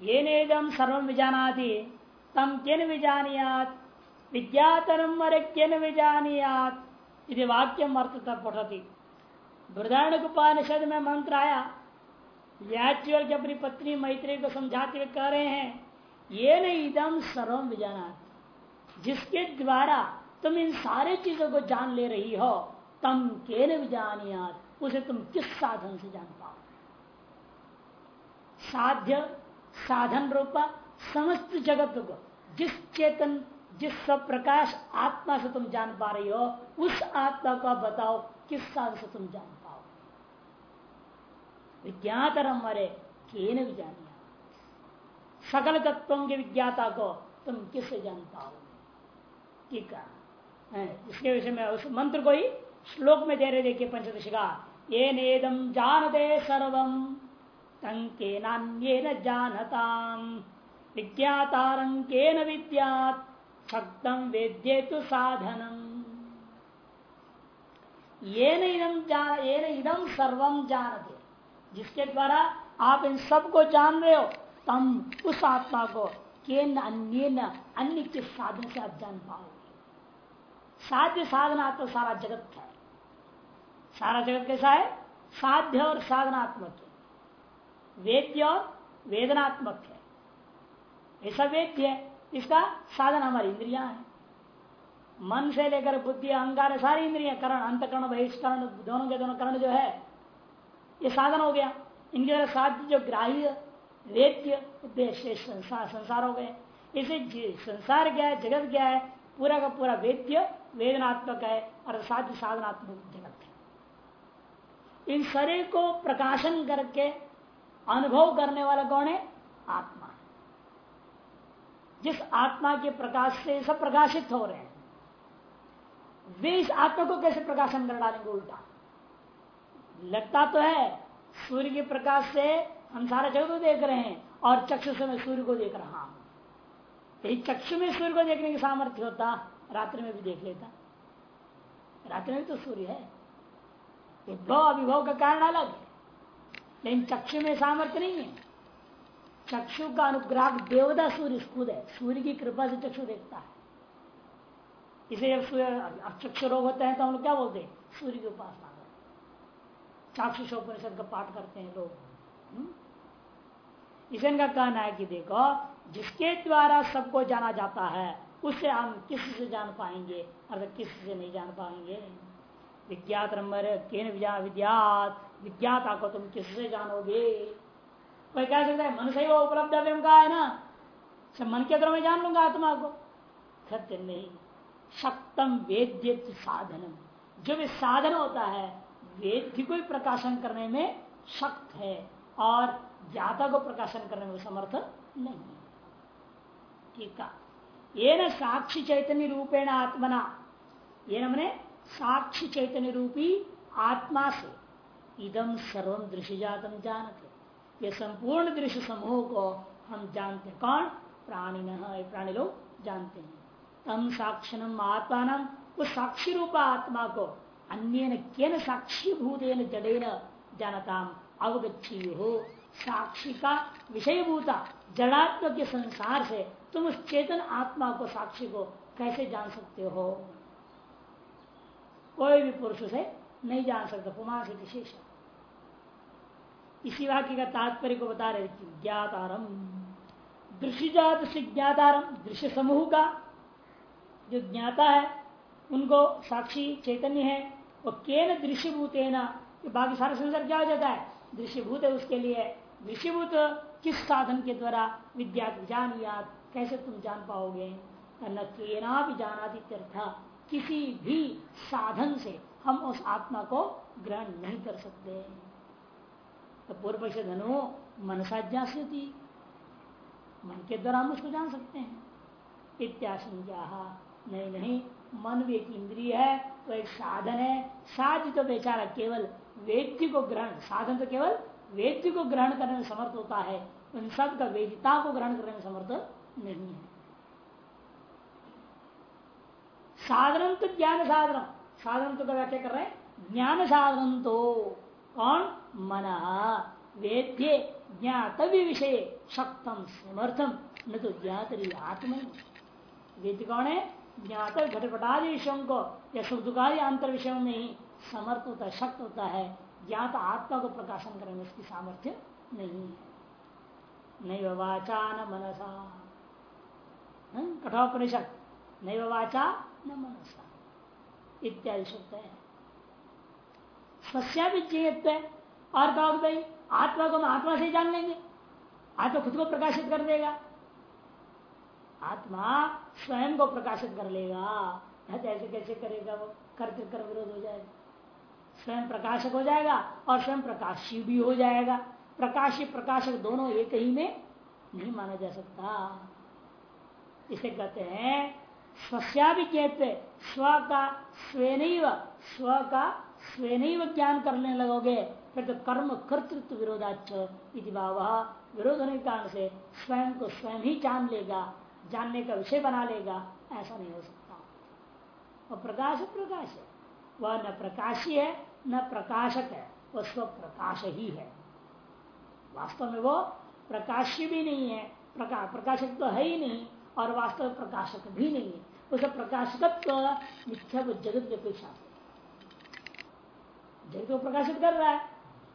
ये नेदम सर्व विजानाति। तम केन विजानियात? विज्ञातरम अरे केन विजानियात? यदि वाक्यम अर्थ पठती। बृदारण उपानिषद में मंत्र आया याचवल की अपनी पत्नी मैत्री को समझाते हुए कह रहे हैं ये न इदम सर्वम विजाना जिसके द्वारा तुम इन सारे चीज़ों को जान ले रही हो, तम के न उसे तुम किस साधन से जान पाओ साध्य साधन रूपा समस्त जगत को। जिस चेतन, जिस सब प्रकाश आत्मा से तुम जान पा रही हो, उस आत्मा को बताओ, किस साधन से तुम जान पाओ विज्ञातरम मरे केन विजानिया सकल तत्वों के विज्ञाता को तुम किससे जान पाओगे? ठीक है, इसके विषय में उस मंत्र को ही श्लोक में दे रहे देखिए पंचदश का ये नेदम जानते सर्वम। तंके नान्ये न जानताम। विज्ञातारंके न विद्यात? शक्तम वेद्ये तो साधनम। सर्वम जानते। जिसके द्वारा आप इन सबको जान रहे हो, तम उस आत्मा को के अन्य न अन्य के साधन से आप जान पाओगे। साध्य साधना तो सारा जगत है। सारा जगत कैसा है? साध्य और साधनात्मक है। वेद्य और वेदनात्मक है। ऐसा वेद्य है, इसका साधन हमारी इंद्रिया है। मन से लेकर बुद्धि, अहंकार, सारी इंद्रिया, करण, अंतकरण, बहिष्करण, दोनों के दोनों करण जो है, ये साधन हो गया। इनके द्वारा साध्य जो ग्राह्य, वेद्य उद्देश्य संसार संसार हो गए। इसे संसार क्या है, जगत क्या है, पूरा का पूरा वेद्य, वेदनात्मक है, और साध्य साधनात्मक जगत है। इन शरीर को प्रकाशन करके अनुभव करने वाला कौन है? आत्मा। जिस आत्मा के प्रकाश से सब प्रकाशित हो रहे हैं, वे इस आत्मा को कैसे प्रकाशन कर डालेंगे उल्टा। लगता तो है, सूर्य के प्रकाश से हम सारा जगत देख रहे हैं और चक्षु से मैं सूर्य को देख रहा हूँ। यही चक्षु में सूर्य को देखने की सामर्थ्य होता, रात्रि में भी देख लेता। रात्रि में तो सूर्य है। उद्भव अभिभव का कारण अलग है। लेकिन चक्षु में सामर्थ्य नहीं है। चक्षु का अनुग्राह देवदा सूर्य खुद है। सूर्य की कृपा से चक्षु देखता है। इसे जब अब चक्षु रोग होता है तो हम लोग क्या बोलते हैं? सूर्य की उपासना चाक्षुषोपनिषद का पाठ करते हैं लोग। हम्म? इसे इनका कहना है कि देखो, जिसके द्वारा सबको जाना जाता है उससे हम किसी से जान पाएँगे, अर्थात किसी से नहीं जान पाएँगे। विज्ञात नंबर केन विज्ञात विज्ञाता को तुम किससे जानोगे? कोई कह सकता है, मन से ही वो उपलब्ध है ना? मन के द्वारा मैं जान लूँगा आत्मा को। सत्य नहीं। शक्तम वेद्य साधनम। जो भी साधन होता है, वेद्य को प्रकाशन करने में शक्त है और ज्ञाता को प्रकाशन करने में समर्थ नहीं ठीक है ये न साक्षी चैतन्य रूपेण आत्मना। ये नमने साक्षी चैतन्य रूपी आत्मा से इदम सर्वम दृश्य जातम जानते। ये संपूर्ण दृश्य समूह को हम जानते कौन? प्राणी न प्राणी लोग जानते हैं। तम साक्षरम आत्मा उस साक्षी रूपा आत्मा को अन्य केन साक्षी भूतेन जडेन जानता अवगछी हो साक्षी का विषयभूता जड़ात्म के संसार से तुम उस चेतन आत्मा को, साक्षी को कैसे जान सकते हो? कोई भी पुरुष से नहीं जान सकता पुमा से विशेष इसी वाक्य का तात्पर्य को बता रहे ज्ञातारम। दृश्यजात से ज्ञातारम, दृश्य समूह का जो ज्ञाता है, उनको साक्षी चैतन्य है वो केन दृश्यभूत है ना बाकी सारा संसार क्या हो जाता है? दृश्यभूत है उसके लिए। दृश्यभूत किस साधन के द्वारा? विद्या जान याद कैसे तुम जान पाओगे? न केना भी जाना किसी भी साधन से हम उस आत्मा को ग्रहण नहीं कर सकते। तो पूर्व पक्ष धनु मनसाज्ञा से मन के द्वारा हम उसको जान सकते हैं। इत्याशंका नहीं नहीं, मन भी एक इंद्रिय है तो एक साधन है। साध तो बेचारा केवल वेद्य को ग्रहण, साधन तो केवल वेद्य को ग्रहण करने में समर्थ होता है। उन सब का वेदिता को ग्रहण करने में समर्थ नहीं है। साधन तो ज्ञान साधन साधन तो व्याख्या कर रहे हैं। ज्ञान साधन तो कौन? मन। वेद्य ज्ञातव्य विषय शक्तम समर्थम न तो ज्ञात आत्म वेद कौन है? ज्ञात घटपटादि विषयों को या सुख दुखादि अंतर विषयों में ही समर्थ होता है, शक्त होता है। ज्ञात आत्मा को प्रकाशन करने में उसकी सामर्थ्य नहीं है। नहीं वाचा न मनसा। कठोपनिषद। नहीं वाचा न मनसा। इत्यादि शब्द है। समस्या भी चाहिए और कहो भाई, आत्मा को हम आत्मा से जान लेंगे। आत्मा खुद को प्रकाशित कर देगा। आत्मा स्वयं को प्रकाशित कर लेगा। ऐसे कैसे करेगा वो? करके कर विरोध हो जाएगा। स्वयं प्रकाशक हो जाएगा और स्वयं प्रकाशी भी हो जाएगा। प्रकाशी, प्रकाशक दोनों एक ही में नहीं माना जा सकता। इसे कहते हैं, स्वस्या भी कहते स्व का स्वयं स्व का स्वयं ज्ञान करने लगोगे फिर तो कर्म कर्तृत्व विरोधाच भाव। विरोध होने के कारण से स्वयं को स्वयं ही जान लेगा जानने का विषय बना लेगा ऐसा नहीं हो सकता। वह प्रकाश प्रकाश है। वह न प्रकाशी है न प्रकाशक है वह स्व प्रकाश ही है। वास्तव में वो प्रकाश्य भी नहीं है प्रका, प्रकाशक तो है ही नहीं और वास्तव में प्रकाशक भी नहीं है। उस प्रकाशकत्व मिथ्या जगत की अपेक्षा जगत को प्रकाशित कर रहा है।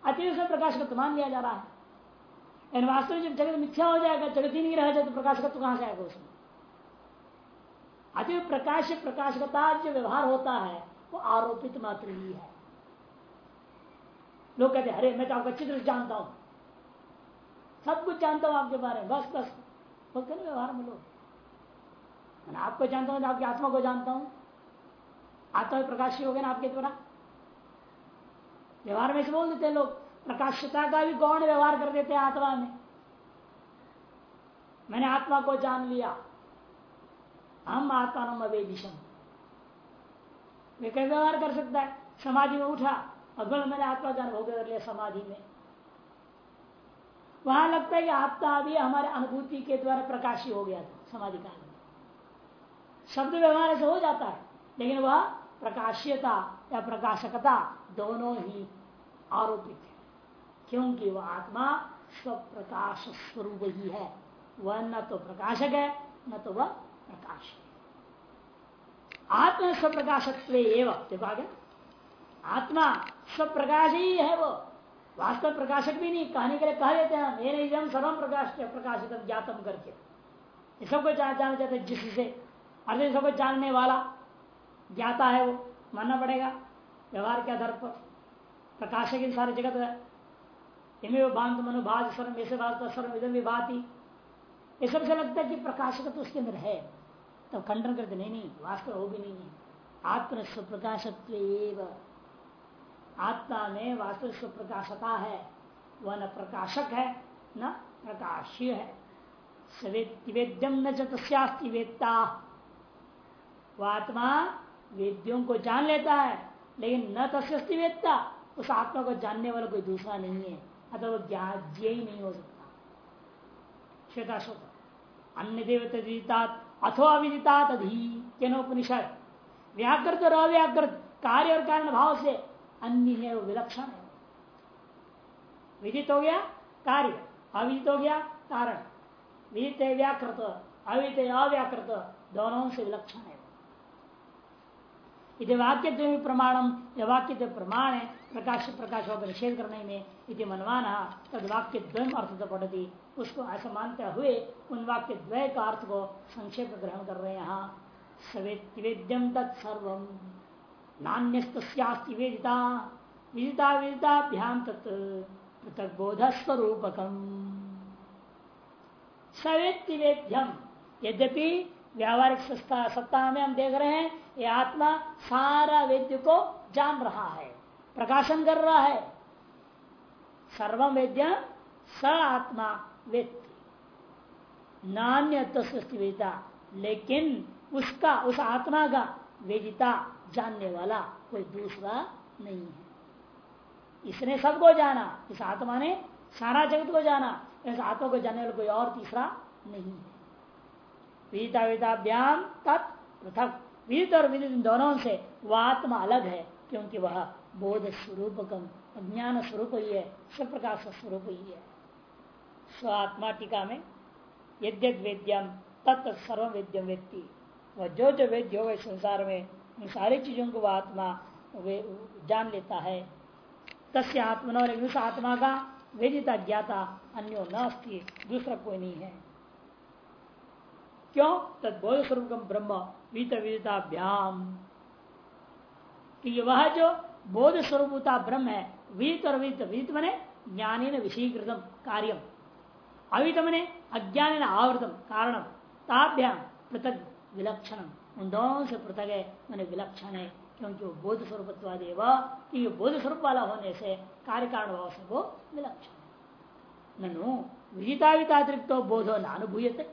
अति उसमें प्रकाशकत्व मान लिया जा रहा है। इन वास्तव में जब जगत मिथ्या हो जाएगा, जगत ही नहीं रह जाए तो प्रकाशकत्व कहाँ से आएगा उसमें? अति प्रकाश, प्रकाशकता जो व्यवहार होता है, वो आरोपित मात्र ही है। लोग कहते हैं, अरे, मैं तो आपका चित्र जानता हूँ। सब कुछ जानता हूँ आपके बारे में, बस बस। बोलते ना व्यवहार में लोग। आपको जानता हूँ तो आपकी आत्मा को जानता हूँ। आत्मा प्रकाशी हो गया ना आपके द्वारा? व्यवहार में से बोल देते लोग प्रकाशता का भी गौण व्यवहार कर देते आत्मा में। मैंने आत्मा को जान लिया। हम आत्मा नम अवेदिशम। वे व्यवहार कर सकता है? समाधि में उठा अगर मैंने आत्मा जान हो कर लिया समाधि में। वहाँ लगता है कि आत्मा भी हमारे अनुभूति के द्वारा प्रकाशी हो गया था, समाधि काल में शब्द व्यवहार से हो जाता है, लेकिन वह प्रकाश्यता या प्रकाशकता दोनों ही आरोपित है। क्योंकि वह आत्मा स्वप्रकाश स्वरूप ही है। वह न तो प्रकाशक है, न तो वह प्रकाश आत्मा स्वप्रकाशत्व आगे। आत्मा स्वप्रकाश ही है वो। वास्तव प्रकाशक भी नहीं, कहने के लिए कह देते हैं, मेरे जन्म सर्वम प्रकाश प्रकाशित ज्ञातम करके। सबको जाना चाहते जिससे। अर्थ सबको जानने वाला ज्ञाता है वो, मानना पड़ेगा। व्यवहार के आधार पर। प्रकाशक सारे जगत है। इमे भांत मनोभाज ऐसे बात सर्व इधम विभाती ये सबसे लगता है कि प्रकाशक तो उसके अंदर है। तब तो खंडन करते नहीं नहीं, वास्तव वो भी नहीं है। आत्म स्वप्रकाशत्व आत्मा में वास्तव स्वप्रकाशता है। वह न प्रकाशक है, न प्रकाश्य है। वेद्यम न चास्ती वेत्ता। वह आत्मा वेद्यों को जान लेता है। लेकिन न तस्ती वेत्ता, उस आत्मा को जानने वाला कोई दूसरा नहीं है, अतः वो ज्ञाज्य ही नहीं हो सकता। श्वेताशोक। अन्य देवता अथो अविदितात अधिपनिषद व्याकृत और अव्याकृत कार्य और कारण भाव से अन्य है, वो विलक्षण है। विदित हो गया, कार्य। अविदित हो गया, कारण। विदित व्याकृत अविदित अव्याकृत दोनों से विलक्षण है। इति वाक्य प्रमाणम यह वाक्य प्रमाण है प्रकाश प्रकाश होकर निषेध करने में इति मनवाना तद वाक्य द्वयम अर्थ तो पढ़ती उसको ऐसा मानते हुए, उन वाक्य द्वय का अर्थ को संक्षेप ग्रहण कर रहे हैं यहाँ सवेद्यम तत्सर्व नान्यस्ती वेदिता। विदिता विदिताभ्याम तत् पृथक बोध स्वरूपकम सवेद्यम यद्यपि व्यावहारिक सत्ता में हम देख रहे हैं ये आत्मा सारा वेद्य को जान रहा है, प्रकाशन कर रहा है। सर्व वेद्य स आत्मा व्यक्ति नान्य वेदिता, लेकिन उसका, उस आत्मा का वेदिता जानने वाला कोई दूसरा नहीं है। इसने सबको जाना, इस आत्मा ने सारा जगत को जाना, इस आत्मा को जानने वाला कोई और तीसरा नहीं है। विदिता वेदाभ्याम तत् पृथक। विदित और विदित दोनों से वह आत्मा अलग है, क्योंकि वह बोध स्वरूप अज्ञान स्वरूप ही है सब प्रकाश स्वरूप ही है। स्वात्मा टीका में यद्यत वेद्यम तत्त सर्व वेद्यम व्यक्ति वह जो जो वेद्य हो संसार में, उन सारी चीज़ों को वह आत्मा जान लेता है। तस्य आत्मा और उस आत्मा का वेदिता ज्ञाता अन्यो न दूसरा कोई नहीं है। क्यों? तदबोध स्वरूप ब्रह्म। वित विदिताभ्याम क्योंकि वह जो बोध स्वरूपता ब्रह्म है। विदित और विदित विदित मने ज्ञानी न विषयीकृतम कार्यम। अवित मने अज्ञान आवृतम कारण ताभ्याम पृथक विलक्षण उन दोनों से पृथक है मैंने विलक्षण है, क्योंकि वो बोध स्वरूपत्वादेव क्योंकि बोध स्वरूप वाला होने से कार्य कारण भाव से वो विलक्षण ननु विदितावितातिरिक्त बोधो नानुभूयते।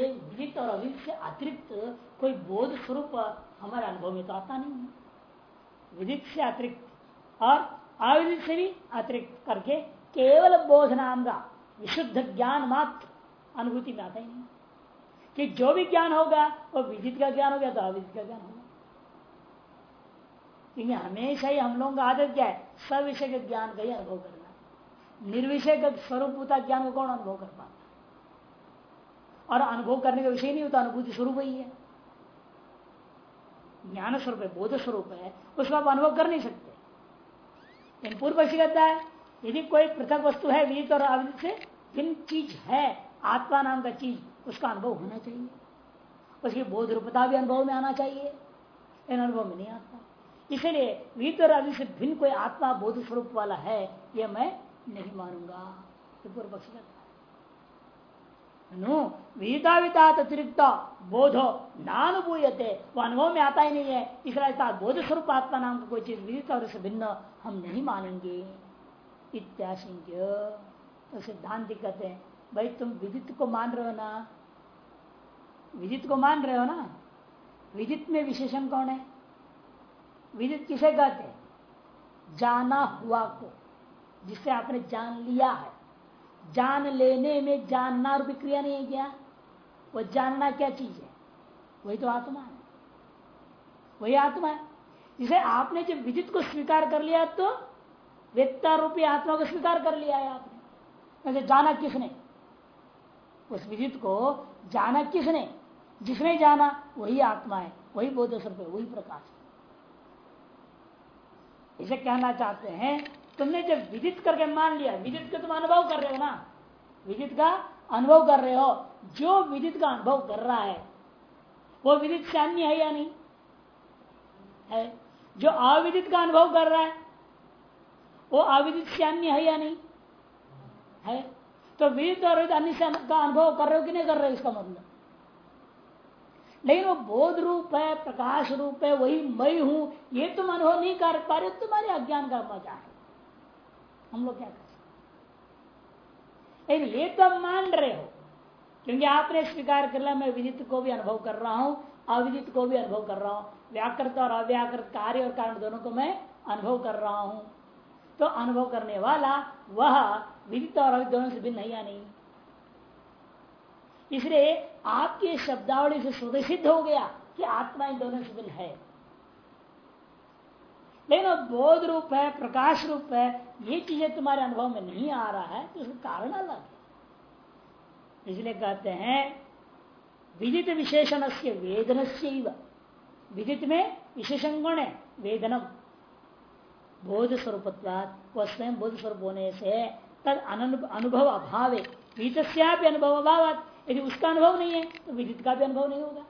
विदित और अविदित से अतिरिक्त कोई बोध स्वरूप हमारे अनुभव में तो आता नहीं है। विदित से अतिरिक्त और अविदित से भी अतिरिक्त करके केवल बोध नाम का विशुद्ध ज्ञान मात्र अनुभूति में आता ही नहीं। कि जो भी ज्ञान होगा, वो विदित का ज्ञान हो गया तो अविदित का ज्ञान होगा। क्योंकि हमेशा ही हम लोगों का आदत क्या है? सविषय ज्ञान का ही अनुभव करना। निर्विषय स्वरूप ज्ञान को कौन अनुभव कर पाता? और अनुभव करने का विषय नहीं होता, अनुभूति स्वरूप ही है। ज्ञान स्वरूप है, बोध स्वरूप है, उसको आप अनुभव कर नहीं सकते। लेकिन पूर्व पक्षी कहता है, यदि कोई पृथक वस्तु है, विदित और अविदित से, जिन चीज़ है, आत्मा नाम का चीज़, उसका अनुभव होना चाहिए। उसकी बोध रूपता भी अनुभव में आना चाहिए इन अनुभव में नहीं आता। इसलिए विद और अभी से भिन्न कोई आत्मा, बोध स्वरूप वाला है, यह मैं नहीं मानूँगा पूर्व पक्ष विदिताविता अतिरिक्त बोधो नानुभूयते वो अनुभव में आता ही नहीं है। इसलिए बोध स्वरूप आत्मा नाम का कोई चीज़ विदित और से भिन्न हम नहीं मानेंगे। इत्याशंक्य। तो सिद्धांत कहते हैं, भाई तुम विदित को मान रहे हो ना? विदित को मान रहे हो ना? विदित में विशेषण कौन है? विदित किसे कहते जाना हुआ को, जिसे आपने जान लिया है। जान लेने में जानना रूपी क्रिया नहीं है क्या? वो जानना क्या चीज़ है? वही तो आत्मा है। वही आत्मा है। जिसे आपने जब विदित को स्वीकार कर लिया तो वेत्ता रूपी आत्मा को स्वीकार कर लिया है आपने। वैसे जाना किसने? उस विदित को जाना किसने? जिसने जाना, वही आत्मा है। वही बोध स्वरूप वही प्रकाश है। इसे कहना चाहते हैं तुमने जब विदित करके मान लिया, विदित का तुम अनुभव कर रहे हो ना? विदित का अनुभव कर रहे हो। जो विदित का अनुभव कर रहा है, वो विदित से अन्य है या नहीं? है? जो अविदित का अनुभव कर रहा है, वो अविदित से अन्य है या नहीं? है? तो विदित और अन्य का अनुभव कर रहे हो कि नहीं कर रहे हो इसका मतलब? लेकिन वो बोध रूप है, प्रकाश रूप है, वही मैं हूँ, ये तुम अनुभव नहीं कर पा रहे तुम्हारे अज्ञान का मज़ा है। हम लोग क्या कर सकते ये तो मान रहे हो। क्योंकि आपने स्वीकार कर लिया, मैं विदित को भी अनुभव कर रहा हूँ, अविदित को भी अनुभव कर रहा हूँ। व्याकृत और अव्याकृत कार्य और कारण दोनों को मैं अनुभव कर रहा हूँ। तो अनुभव करने वाला, वह विदित और अविदित दोनों से भिन्न नहीं या नहीं? इसलिए आपके शब्दावली से सुदर्शित हो गया कि आत्मा इन दोनों से भिन्न है। लेकिन बोध रूप है, प्रकाश रूप है, ये चीज़ें तुम्हारे अनुभव में नहीं आ रहा है तो उसका कारण अलग है। इसलिए कहते हैं, विदित विशेषण से वेदन से विदित में विशेषण गुण है? वेदनम। बोध स्वरूप वह स्वयं बोध स्वरूप होने से तद अनुभव अभाव। विदित अनुभव अभाव यदि उसका अनुभव नहीं है तो विदित का भी अनुभव नहीं होगा।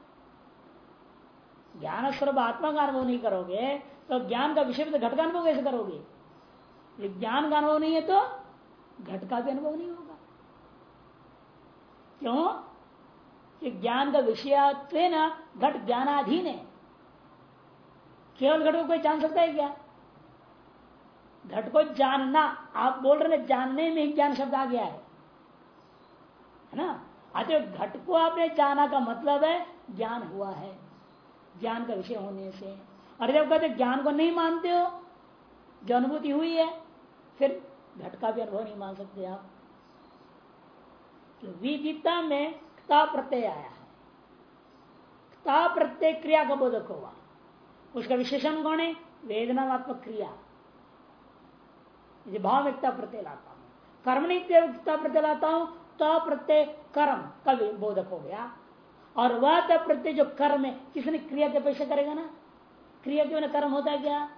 ज्ञान स्वरूप आत्मा का अनुभव नहीं करोगे तो ज्ञान का विषय में तो घट का अनुभव कैसे करोगे? ज्ञान का अनुभव नहीं है तो घट का भी अनुभव नहीं होगा। क्यों? कि ज्ञान का विषय ना घट ज्ञानाधीन है। केवल घट को कोई जान सकता है क्या? घट को जानना, आप बोल रहे जानने में ज्ञान शब्द आ गया है। है ना? अतः घट को आपने जाना का मतलब है ज्ञान हुआ है। ज्ञान का विषय होने से। और जब कहते ज्ञान को नहीं मानते हो, जो अनुभूति हुई है, फिर घट का भी अनुभव नहीं मान सकते आप। तो विदिता में क्ता प्रत्यय आया है। क्ता प्रत्यय क्रिया का बोधक हुआ उसका विशेषण कौन है? वेदनात्मक क्रिया। भाव एकता प्रत्यय लाता हूँ। कर्म नहीं प्रत्यय लाता हूँ तो प्रत्यय कर्म का बोधक हो गया। और वह प्रत्यय जो कर्म है, किसने क्रिया के अपेक्षा करेगा ना? क्रिया के बिना कर्म होता है क्या?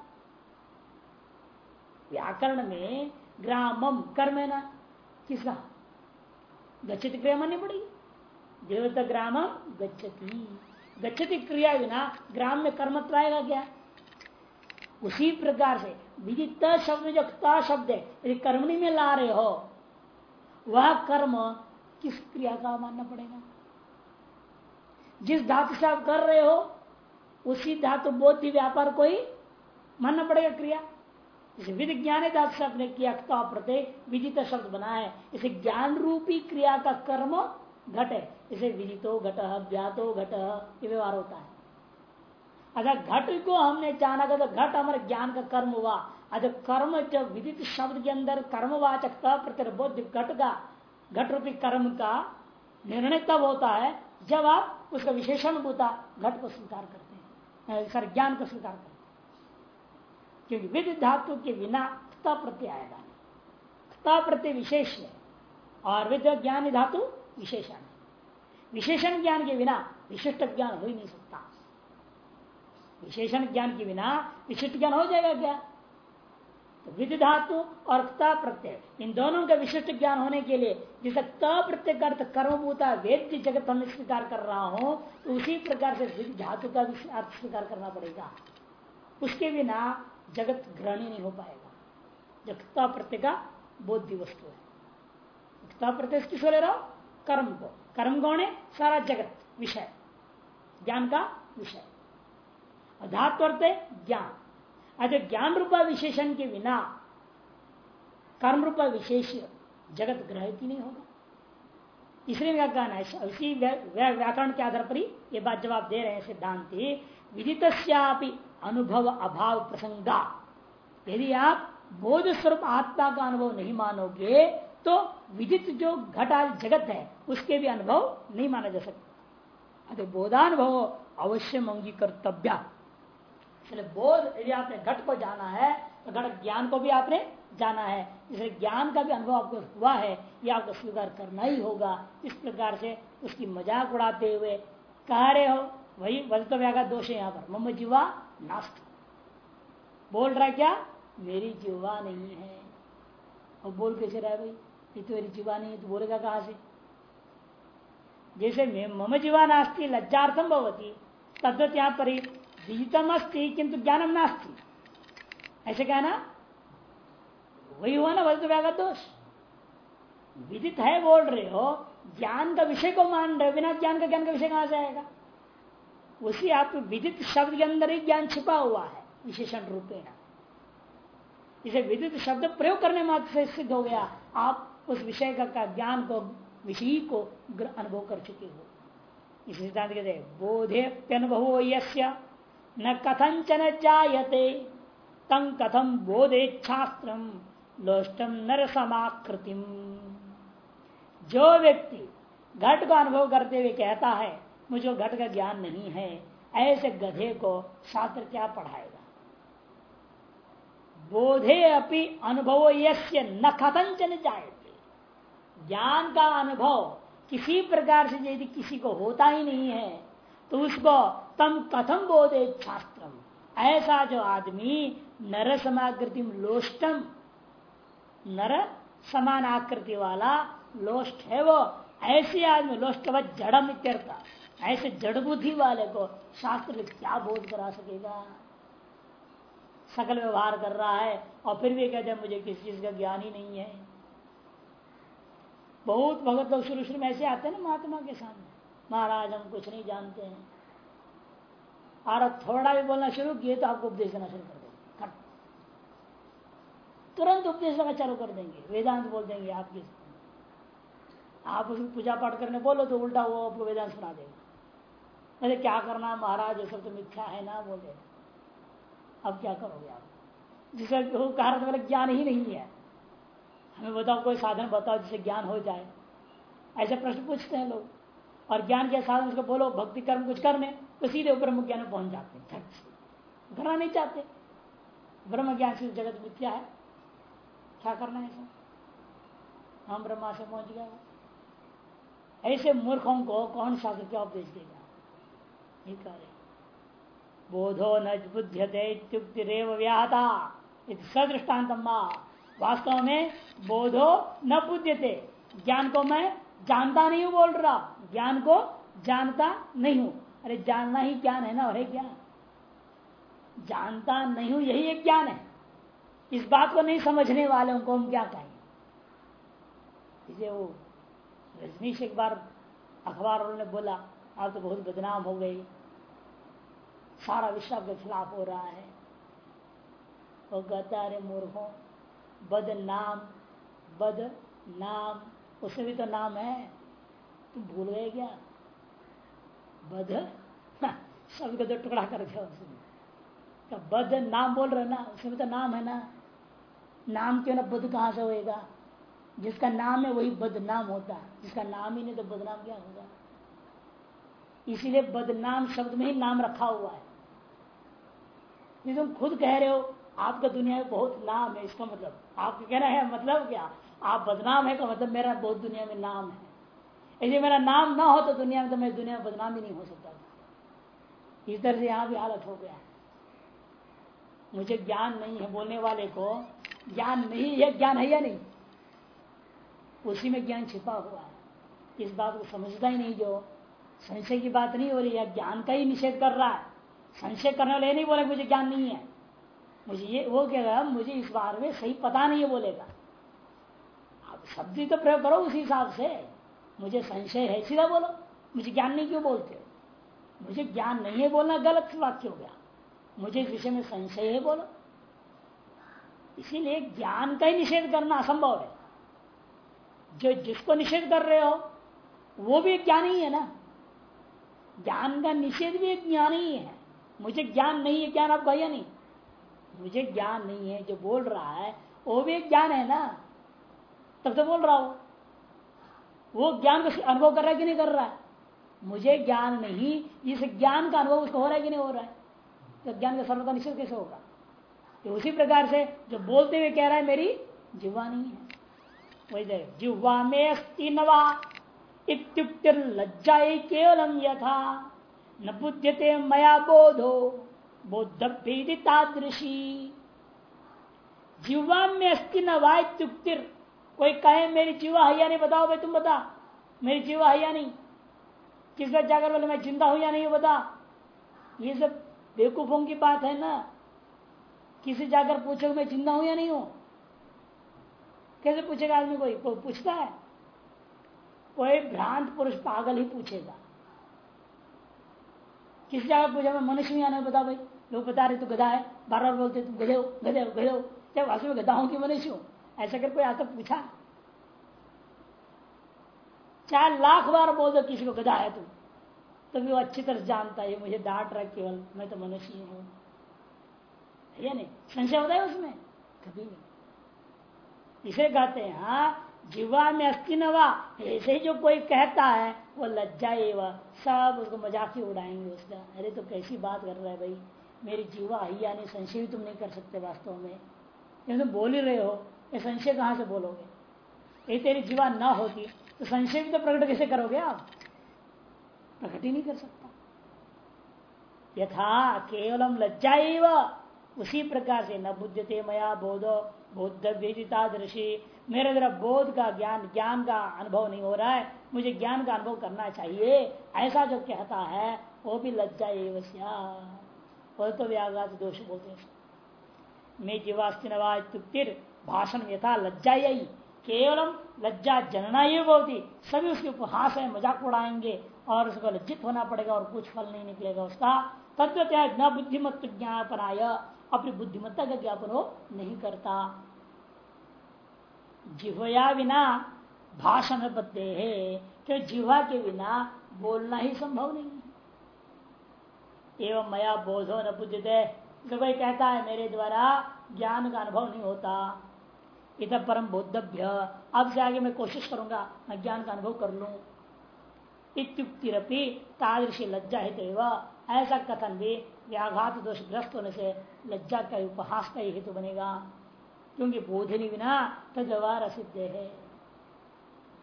व्याकरण में ग्रामम कर्म है ना। किसका? गच्छित क्रिया माननी पड़ेगी। देवता ग्रामम गच्छती। गच्छति क्रिया बिना ग्राम में कर्मत्व आएगा क्या? उसी प्रकार से विदित शब्द में जो ता शब्द है, यदि कर्मणी में ला रहे हो, वह कर्म किस क्रिया का मानना पड़ेगा? जिस धातु से आप कर रहे हो उसी धातु बोध व्यापार को ही मानना पड़ेगा क्रिया। इसे विद ज्ञान धातु से आपने किया प्रत्येक विदित शब्द बना है। इसे ज्ञान रूपी क्रिया का कर्म घट है। इसे विदितो घट, व्यातो घट, ये व्यवहार होता है। अच्छा घट को हमने जाना तो घट हमारे ज्ञान का कर्म हुआ अगर कर्म जब विदित शब्द के अंदर कर्मवाचक प्रतिबोध घट का, घट रूपी कर्म का निर्णय तब होता है, जब आप उसका विशेषण होता घट को स्वीकार करते हैं ज्ञान को स्वीकार करते क्योंकि विद धातु के बिना खता प्रत्यय आएगा खता प्रत्यय विशेष है, और विद ज्ञान धातु विशेषण विशेषण ज्ञान के बिना विशिष्ट ज्ञान हो ही नहीं सकता। विशेषण ज्ञान के बिना विशिष्ट ज्ञान हो जाएगा क्या? विधि धातु और प्रत्यय। इन दोनों का विशिष्ट ज्ञान होने के लिए जिसे क प्रत्यय का अर्थ कर्मभूता, वेद्य जगत हम स्वीकार कर रहा हूँ तो उसी प्रकार से विधि धातु का भी अर्थ स्वीकार करना पड़ेगा। उसके बिना जगत ग्रहणी नहीं हो पाएगा। जब प्रत्यय का बोध्य वस्तु है। प्रत्यय किसको ले रहा हो? कर्म को। कर्म कौन है? सारा जगत, विषय। ज्ञान का विषय। धातु अर्थ ज्ञान। अच्छा ज्ञान रूपा विशेषण के बिना कर्म रूपा विशेष जगत ग्रह ही नहीं होगा। इसलिए व्याख्यान है, इसी व्याकरण के आधार पर ही ये बात जवाब दे रहे हैं सिद्धांति विदित अनुभव अभाव प्रसंगा। यदि आप बोध स्वरूप आत्मा का अनुभव नहीं मानोगे तो विदित जो घटा जगत है, उसके भी अनुभव नहीं माना जा सकता। अतः बोधानुभव अवश्य अंगीकर्तव्य। इसलिए बोध यदि आपने घट को जाना है तो घट ज्ञान को भी आपने जाना है। इसलिए ज्ञान का भी अनुभव आपको हुआ है, ये आपको स्वीकार करना ही होगा। इस प्रकार से उसकी मज़ाक उड़ाते हुए कह रहे हो, वही वल्तव्या का दोष है यहाँ पर। मम जीवा नास्त। बोल रहा क्या? मेरी जीवा नहीं है। और बोल कैसे रहा भाई? ये तो मेरी जीवा नहीं है तो बोलेगा कहाँ से? जैसे मम जीवा नास्ती लज्जार्थम भवती। तद्वत यहाँ पर विजितम अस्ति किंतु ज्ञानम नास्ति। ऐसे कहना वही हुआ ना, वही तो व्यागत दोष। विदित है, बोल रहे हो, ज्ञान का विषय को मान रहे हो, बिना ज्ञान का ज्ञान का विषय कहाँ से आएगा? उसी आप विदित शब्द के अंदर ही ज्ञान छिपा हुआ है, विशेषण रूपेण। इसे विदित शब्द प्रयोग करने मात्र से सिद्ध हो गया। आप उस विषय का ज्ञान को, विषय को अनुभव कर चुके हो। इस सिद्धांत कहते बोधे प्यनुभव यश्य न कथंचन जायते। तम कथम बोधेच्छास्त्र लोष्टम नर जो व्यक्ति घट का अनुभव करते हुए कहता है, मुझे घट का ज्ञान नहीं है, ऐसे गधे को शास्त्र क्या पढ़ाएगा? बोधे अपि अनुभव यस्य न कथंचन जायते। ज्ञान का अनुभव किसी प्रकार से यदि किसी को होता ही नहीं है तो उसको तम कथम बोधे शास्त्र ऐसा जो आदमी नर समाकृति लोष्टम, नर समान आकृति वाला लोष्ट है वो, ऐसे आदमी लोष्ट व जड़म इत्यर्थ। ऐसे जड़ बुद्धि वाले को शास्त्र क्या बोध करा सकेगा? सकल व्यवहार कर रहा है और फिर भी कहते हैं, मुझे किसी चीज़ का ज्ञान ही नहीं है। बहुत भगत लोग शुरू शुरू में ऐसे आते हैं ना महात्मा के सामने। महाराज हम कुछ नहीं जानते हैं। और थोड़ा भी बोलना शुरू किए तो आपको उपदेश देना शुरू कर देंगे। तुरंत उपदेश देना चालू कर देंगे। वेदांत बोल देंगे आपके आप उसकी पूजा पाठ करने बोलो तो उल्टा वो आपको वेदांत सुना देगा। अरे क्या करना महाराज सब तो मिथ्या है ना, बोले अब क्या करोगे आप? जिसे कारण तो ज्ञान ही नहीं है। हमें बताओ, कोई साधन बताओ जिसे ज्ञान हो जाए। ऐसे प्रश्न पूछते हैं लोग। और ज्ञान के साधन उसको बोलो, भक्ति कर्म कुछ करने। तो सीधे ब्रह्म ज्ञान में पहुँच जाते हैं। से करना नहीं चाहते। ब्रह्म ज्ञान से जगत मिथ्या है। क्या करना है सर हम ब्रह्मा से पहुँच गया ऐसे मूर्खों को कौन शास्त्र क्या उपदेश देगा? ये कार्य बोधो न बुद्ध्यते रेव व्याहता। सदृष्टान्त वास्तव में बोधो न बुद्धते ज्ञान को मैं जानता नहीं हूँ बोल रहा। ज्ञान को जानता नहीं हूँ। अरे जानना ही ज्ञान है ना, और ज्ञान जानता नहीं हूँ, यही एक ज्ञान है। इस बात को नहीं समझने वाले को हम क्या कहें वो रजनीश एक बार अखबार वालों ने बोला, आप तो बहुत बदनाम हो गई सारा विश्व के खिलाफ हो रहा है। वो कहता, अरे मूर्खों बद नाम बद नाम उसमें भी तो नाम है। तुम भूल गए क्या? बद हाँ, सबको तो टुकड़ा कर दिया उसने। तो बद नाम बोल रहे ना उसमें तो नाम है ना। नाम क्यों ना बुद्ध कहाँ से होएगा? जिसका नाम है वही बदनाम होता। है जिसका नाम ही नहीं तो बदनाम क्या होगा? इसीलिए बदनाम शब्द में ही नाम रखा हुआ है। ये तुम खुद कह रहे हो आपका दुनिया में बहुत नाम है इसका मतलब। आपका कहना है मतलब क्या? आप बदनाम है का मतलब मेरा बहुत दुनिया में नाम है। यदि मेरा नाम ना हो तो दुनिया में तो मैं दुनिया में बदनाम ही नहीं हो सकता। था इस तरह से यहाँ भी हालत हो गया। मुझे ज्ञान नहीं है बोलने वाले को। ज्ञान नहीं है, ज्ञान है या नहीं? उसी में ज्ञान छिपा हुआ है। इस बात को समझता ही नहीं जो संशय की बात नहीं हो रही है, ज्ञान का ही निषेध कर रहा है। संशय करने वाले नहीं बोले मुझे ज्ञान नहीं है। मुझे ये, वो कहेगा मुझे इस बार में सही पता नहीं है बोलेगा। आप शब्द तो प्रयोग करो उसी हिसाब से। मुझे संशय है सीधा बोलो। मुझे ज्ञान नहीं क्यों बोलते हो? मुझे ज्ञान नहीं है बोलना, गलत वाक्य हो गया? मुझे इस विषय में संशय है बोलो। इसीलिए ज्ञान का ही निषेध करना असंभव है। जो जिसको निषेध कर रहे हो, वो भी ज्ञान ही है ना? ज्ञान का निषेध भी ज्ञान ही है। मुझे ज्ञान नहीं है, ज्ञान आपको या नहीं। मुझे ज्ञान नहीं है, जो बोल रहा है, वो भी ज्ञान है ना? तब तो बोल रहा हूँ। वो ज्ञान को अनुभव कर रहा है कि नहीं कर रहा है? मुझे ज्ञान नहीं। इस ज्ञान का अनुभव उसको हो रहा है कि नहीं हो रहा है? तो ज्ञान का सर्वता निश्चित कैसे होगा? तो उसी प्रकार से जो बोलते हुए कह रहा है, मेरी जिवा नहीं है। वही जिह्वा में अस्ति नवा केवलम यथा। न बुद्धते मया बोधो बोध तादृशी। जीवा में अस्ति न वायुक्तिर कोई कहे, मेरी जीवा है या नहीं? बताओ भाई, तुम बता। मेरी जीवा है या नहीं? किस बार जाकर बोले, मैं ज़िंदा हूँ या नहीं? बता। ये सब बेवकूफों की बात है ना। किसी जाकर पूछो मैं ज़िंदा हूँ या नहीं हूँ? कैसे पूछेगा आदमी कोई? पूछता है। कोई भ्रांत पुरुष पागल ही पूछेगा। किस जगह पूछा मैं मनुष्य में आने बता भाई, लोग बता रहे, तू गधा है। बार बार बोलते तुम गधे हो गधे हो गधे हो। क्या वास्तव में गधा हूँ कि मनुष्य हूँ? ऐसा कर कोई आता पूछा, चार लाख बार बोल दो किसी को गधा है तू तभी वो अच्छी तरह जानता है मुझे डांट रहा केवल, मैं तो मनुष्य हूँ या नहीं? संशय होता है उसमें? कभी नहीं। इसे कहते हैं हाँ जीवा में अस्थि नवा ऐसे ही जो कोई कहता है, वो लज्जा एवं, सब उसको मज़ाक ही उड़ाएँगे उसका अरे तो कैसी बात कर रहा है भाई, मेरी जीवा ही यानी संशय भी तुम नहीं कर सकते वास्तव में। तुम बोल ही रहे हो। ये संशय कहाँ से बोलोगे? ये तेरी जीवा ना होती तो संशय भी तो प्रकट कैसे करोगे आप? प्रकट ही नहीं कर सकता। यथा केवलम लज्जा उसी प्रकार से न बुद्धते मया बोधो बुद्ध वेदिता दृषि मेरे द्वारा बोध का ज्ञान ज्ञान का अनुभव नहीं हो रहा है। मुझे ज्ञान का अनुभव करना चाहिए। ऐसा जो कहता है, वो भी लज्जा वो तो व्याघात दोष बोलते हैं। मैं जीवास्तिनवाज भाषण यथा लज्जा यही केवलम लज्जा जनना ही होती सभी उसके उपहास है मज़ाक उड़ाएँगे और उसको लज्जित होना पड़ेगा और कुछ फल नहीं निकलेगा उसका। तत्व न बुद्धिमत ज्ञापनाय, अपनी बुद्धिमत्ता का ज्ञापन हो नहीं करता। जिहया बिना भाषण बद्दे है, क्यों जिह्वा के बिना बोलना ही संभव नहीं एवं मया बोधो न तो कोई कहता है, मेरे द्वारा ज्ञान का अनुभव नहीं होता। इत परम बोधभ्य अब से आगे मैं कोशिश करूँगा, मैं ज्ञान का अनुभव कर लू। इतुक्तिरपी तादृशी लज्जा है तो ऐसा कथन भी व्याघात दोष ग्रस्त होने से लज्जा का उपहास का ही हेतु बनेगा। क्योंकि बोधनी बिना तदवार असिद्ध है।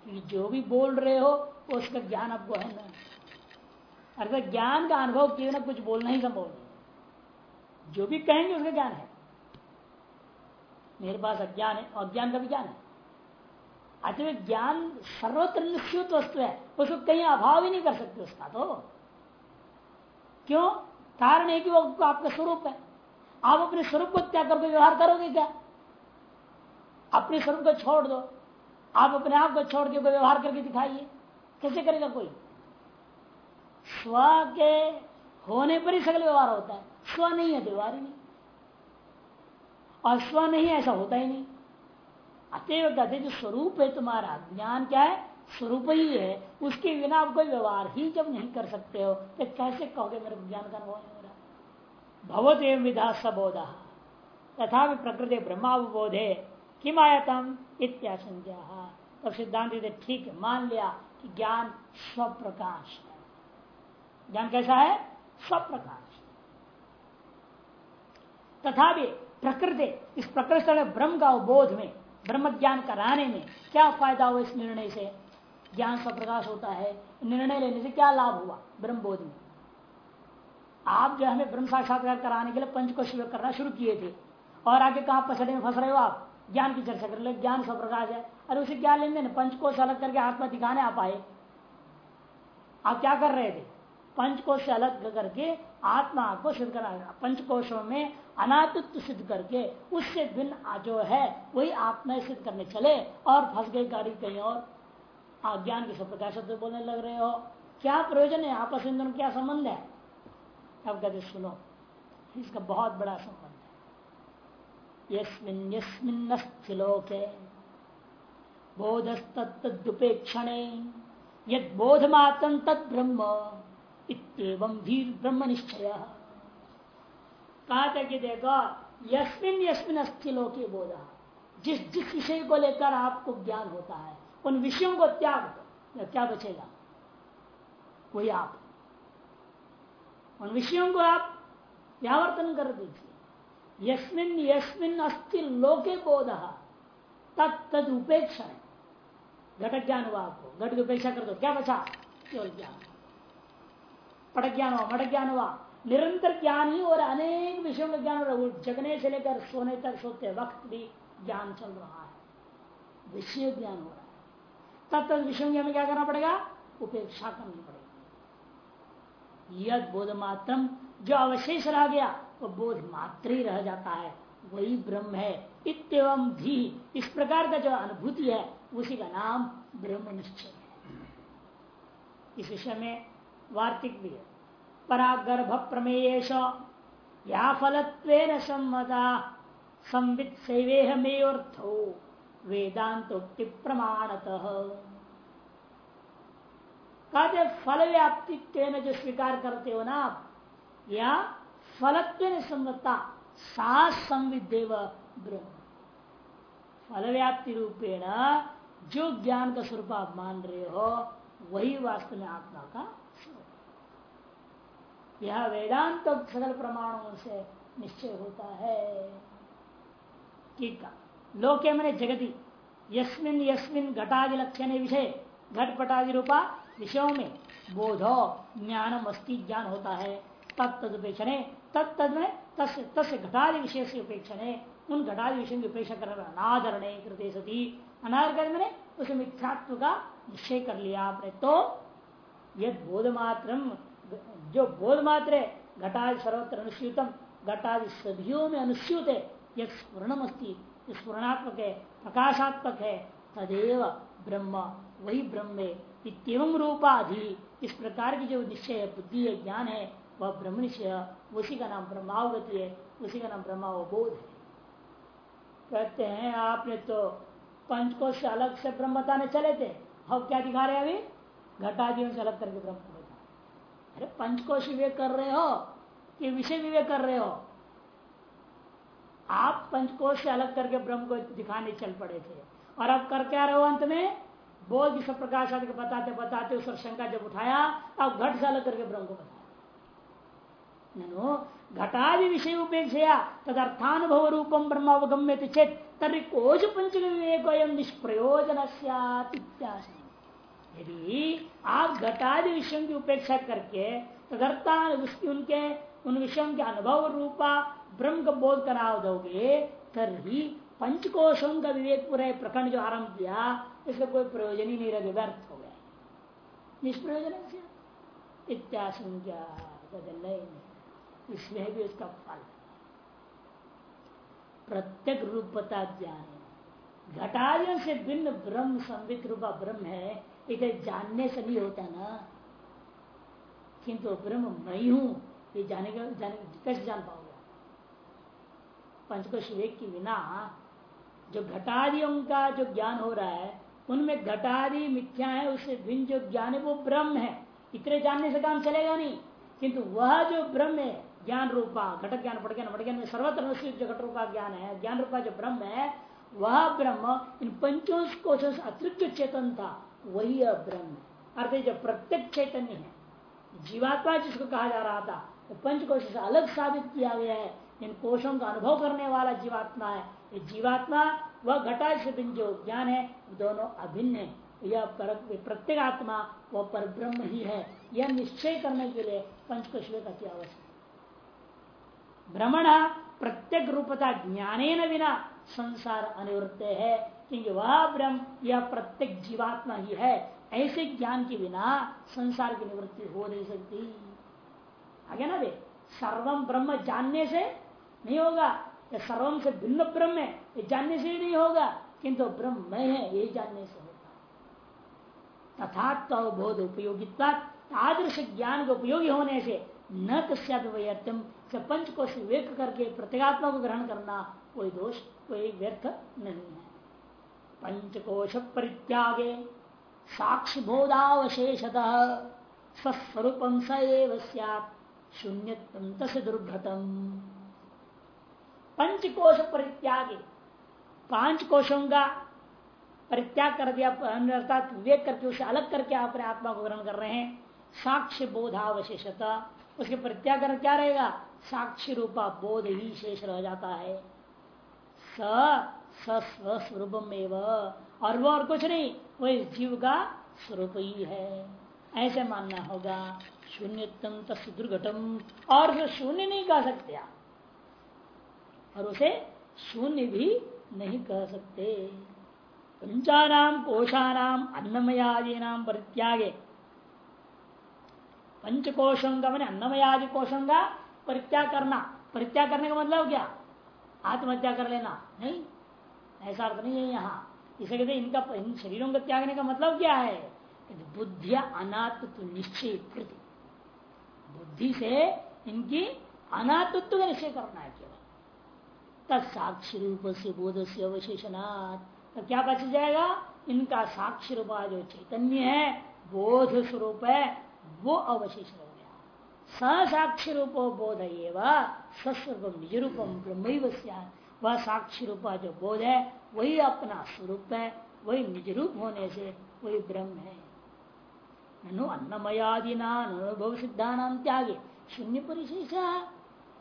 कि जो भी बोल रहे हो उसका ज्ञान आपको है ना। अर्थात ज्ञान का अनुभव किए ना कुछ बोलना ही संभव जो भी कहेंगे, उसका ज्ञान है। मेरे पास अज्ञान है, अज्ञान का भी ज्ञान है। अतः ज्ञान सर्वत्र निश्चित वस्तु है, उसको कहीं अभाव ही नहीं कर सकते उसका तो। क्यों? कारण है कि वो आपका स्वरूप है। आप अपने स्वरूप को त्याग करके व्यवहार करोगे क्या? अपने स्वरूप को छोड़ दो। आप अपने आप को छोड़ के व्यवहार करके दिखाइए। कैसे करेगा कोई? स्व के होने पर ही सकल व्यवहार होता है। स्व नहीं है व्यवहार ही नहीं। स्व नहीं ऐसा होता ही नहीं। अतएव कहते जो स्वरूप है तुम्हारा, ज्ञान क्या है? स्वरूप ही है। उसके बिना आप कोई व्यवहार ही जब नहीं कर सकते हो तो कैसे कहोगे मेरे को ज्ञान का अनुभव है मेरा भगवत एवं विधा सबोध। तथा प्रकृति ब्रह्मावबोधे किम आयतम इत्याशंका तो सिद्धांत ठीक मान लिया कि ज्ञान स्वप्रकाश है। ज्ञान कैसा है? स्वप्रकाश तथा भी प्रकृति, इस प्रकृति ब्रह्म का बोध में ब्रह्म ज्ञान कराने में क्या फ़ायदा हुआ इस निर्णय से? ज्ञान का प्रकाश होता है, निर्णय लेने से क्या लाभ हुआ ब्रह्म बोध में? आप जो हमें ब्रह्म साक्षात्कार कराने के लिए पंच को शिव करना शुरू किए थे, और आगे कहा पसड़े में फंस रहे हो आप? ज्ञान की चर्चा कर ले, ज्ञान का प्रकाश है, अरे उसे क्या लेंगे ना पंच को अलग करके आत्मा दिखाने आप आए। आप क्या कर रहे थे? पंचकोश से अलग करके आत्मा को सिद्ध करना पंचकोशों में अनात्व सिद्ध करके उससे भिन्न जो है, वही आत्मा सिद्ध करने चले और फंस गई गाड़ी कहीं और। अज्ञान के प्रकाश तो बोलने लग रहे हो। क्या प्रयोजन है? आपस में क्या संबंध है? अब कहते सुनो, इसका बहुत बड़ा संबंध है। यस्मिन बोधस्तुपेक्षण यद तद ब्रह्म इतम धीर ब्रह्म निश्चय कहा था कि देखो, यस्मिन यस्मिन बोधा। जिस जिस विषय को लेकर आपको ज्ञान होता है, उन विषयों को त्याग दो क्या बचेगा। वही आप। उन विषयों को आप व्यावर्तन कर दीजिए। यस्मिन यस्मिन अस्थि लोके बोध तद उपेक्षा है घटक ज्ञान हुआ आपको घट की उपेक्षा कर दो, क्या बचा? केवल ज्ञान। पट ज्ञान हुआ मट ज्ञान हुआ निरंतर ज्ञान ही और अनेक विषयों का ज्ञान हो जगने से लेकर सोने तक सोते वक्त भी ज्ञान चल रहा है। विषय ज्ञान हो रहा है। तब तक विषय में क्या करना पड़ेगा? उपेक्षा करनी पड़ेगी। यद बोध मात्र जो अवशेष रह गया, वो बोध मात्र ही रह जाता है। वही ब्रह्म है। इतम धी इस प्रकार का जो अनुभूति है, उसी का नाम ब्रह्म निश्चय है। इस विषय में वार्तिक भी है। परागर्भ प्रमेयेश या फलत्व सम्मता, संवित सेवेहमेर्थो वेदांतोक्ति प्रमाणत कहते फल व्याप्ति जो स्वीकार करते हो ना आप, या फलत्व सम्मता, सा संविदेव ब्रह्म। फल व्याप्ति रूपेण जो ज्ञान का स्वरूप आप मान रहे हो, वही वास्तव में आत्मा का यह वेदांत सकल प्रमाणों से निश्चय होता है। है। लोके मैंने जगति। यस्मिन यस्मिन घटादि लक्षण विषय घटपटादि रूपा विषयों में बोधो ज्ञानम अस्थि ज्ञान होता है। तत्द उपेक्षण तत्द में तस्य घटादि विषय से उपेक्षण, उन घटादि विषय की उपेक्षा कर अनादरण कृत सती। अनादर कर मैंने उस मिथ्यात्व का निश्चय कर लिया आपने। तो यद बोध मात्र जो बोध मात्र है, घटादि सर्वत्र अनुस्यूतम, घटादि सदियों में अनुस्यूत है, यह स्वर्णम अस्थित स्मरणात्मक है, प्रकाशात्मक है, तदेव ब्रह्म, वही ब्रह्म इतम रूपाधि। इस प्रकार की जो निश्चय है, बुद्धि है, ज्ञान है, वह ब्रह्म निश्चय उसी का नाम ब्रह्मावगति है, उसी का नाम ब्रह्मावबोध है। कहते हैं, आपने तो पंचकोश से अलग से ब्रह्म बताने चले थे। हम क्या दिखा रहे हैं अभी? घटादियों से अलग करके ब्रह्म। अरे पंचकोश विवेक कर रहे हो कि विषय विवेक कर रहे हो। आप पंचकोश से अलग करके ब्रह्म को दिखाने चल पड़े थे। और अब कर क्या रहे हो अंत में? बोध विश्व प्रकाश आदि के बताते बताते उस शंका जब उठाया अब घट से अलग करके ब्रह्म को बताया। घटादि विषय उपेक्षा तदर्थानुभव रूपम ब्रह्म अवगम्य चेत तरी कोज पंच विवेक निष्प्रयोजन यदि आप घटादि विषयों की उपेक्षा करके तदर्था उनके, उन विषयों के अनुभव रूपा ब्रह्म का बोध करा दोगे तभी पंचकोशों का विवेक पूरे प्रखंड जो आरंभ किया, इसका कोई प्रयोजन ही नहीं रहे, व्यर्थ हो गया। निष्प्रयोजन इत्याशंका इसमें भी उसका फल प्रत्येक रूपता ज्ञान घटादियों से भिन्न ब्रह्म संवित रूपा ब्रह्म है इसे जानने से नहीं होता ना। किंतु ब्रह्म मैं हूँ ये जाने का जाने कैसे जान पाओगे? पंचकोश विवेक के बिना जो घटादियों का जो ज्ञान हो रहा है, उनमें घटादि मिथ्या है, उससे भिन्न जो ज्ञान है, वो ब्रह्म है। इतने जानने से काम चलेगा नहीं। किंतु वह जो ब्रह्म है, ज्ञान रूपा, घटक ज्ञान, पट ज्ञान पट ज्ञान सर्वत्र जो घट रूपा ज्ञान है, ज्ञान रूपा जो ब्रह्म है वह ब्रह्म इन पंचों कोशों से अतिरिक्त चेतन था, वही ब्रह्म। अर्थात जो प्रत्येक चैतन्य है, जीवात्मा जिसको कहा जा रहा था, वो पंच कोश से अलग साबित किया गया है। इन कोशों का अनुभव करने वाला जीवात्मा है। ये जीवात्मा वह घटा से जो ज्ञान है दोनों अभिन्न है। यह प्रत्येक आत्मा वह पर ब्रह्म ही है। यह निश्चय करने के लिए पंचकोश का आवश्यक भ्रमण प्रत्येक रूपता ज्ञाने न बिना संसार अनिवृत्त है, क्योंकि वह ब्रह्म, यह प्रत्येक जीवात्मा ही है। ऐसे ज्ञान के बिना संसार की निवृत्ति हो नहीं सकती। आगे ना बे सर्वम ब्रह्म जानने से नहीं होगा। या सर्वम से भिन्न ब्रह्म है, ये जानने से ही नहीं होगा, किंतु ब्रह्म मैं है यही जानने से होगा। तथा तो बोध उपयोगिता आदर्श ज्ञान के उपयोगी होने से न तस्याद्वयत्म से पंच को विवेक करके प्रत्येगात्मा को ग्रहण करना कोई दोष, कोई व्यर्थ नहीं है। पंचकोश परित्यागे साक्षि बोधावशेषतः स्वस्वरूपम सैव शून्य तस दुर्घटम। पंचकोश परित्यागे पाँच कोशों का परित्याग कर दिया, अर्थात विवेक करके उसे अलग करके अपने आत्मा को ग्रहण कर रहे हैं साक्ष्य बोधावशेषता उसके परित्याग क्या रहेगा? साक्षी रूपा बोध ही शेष रह जाता है। स्वस्वरूपम और वो और कुछ नहीं, वो इस जीव का स्वरूप ही है। ऐसे मानना होगा। शून्यतम तस् और उसे शून्य नहीं कह सकते आप, और उसे शून्य भी नहीं कह सकते। पंचानाम, कोशानाम अन्नमयादी नाम परित्यागे। पंचकोशों का, मैंने अन्नमयादि कोशों का परित्याग करना। परित्याग करने का मतलब क्या? आत्महत्या कर लेना। नहीं, ऐसा अर्थ नहीं है यहाँ। इसे कहते इनका, इन शरीरों को त्यागने का मतलब क्या है? बुद्धिया अनात्म निश्चय प्रति बुद्धि से इनकी अनात्व का निश्चय करना है केवल। तत्साक्षी रूप से बोध से अवशेषनाथ तो क्या बच जाएगा? इनका साक्षी रूपा जो चैतन्य है, बोध स्वरूप है, वो अवशेष साक्षी रूपो बोध स्वस्वरूप निज रूपम ब्रह्म वह साक्षी रूपा जो बोध है, वही अपना स्वरूप है, वही निज रूप होने से वही ब्रह्म है। नु अन्नमयादि अनुभव सिद्धान त्यागे। शून्य परिशेष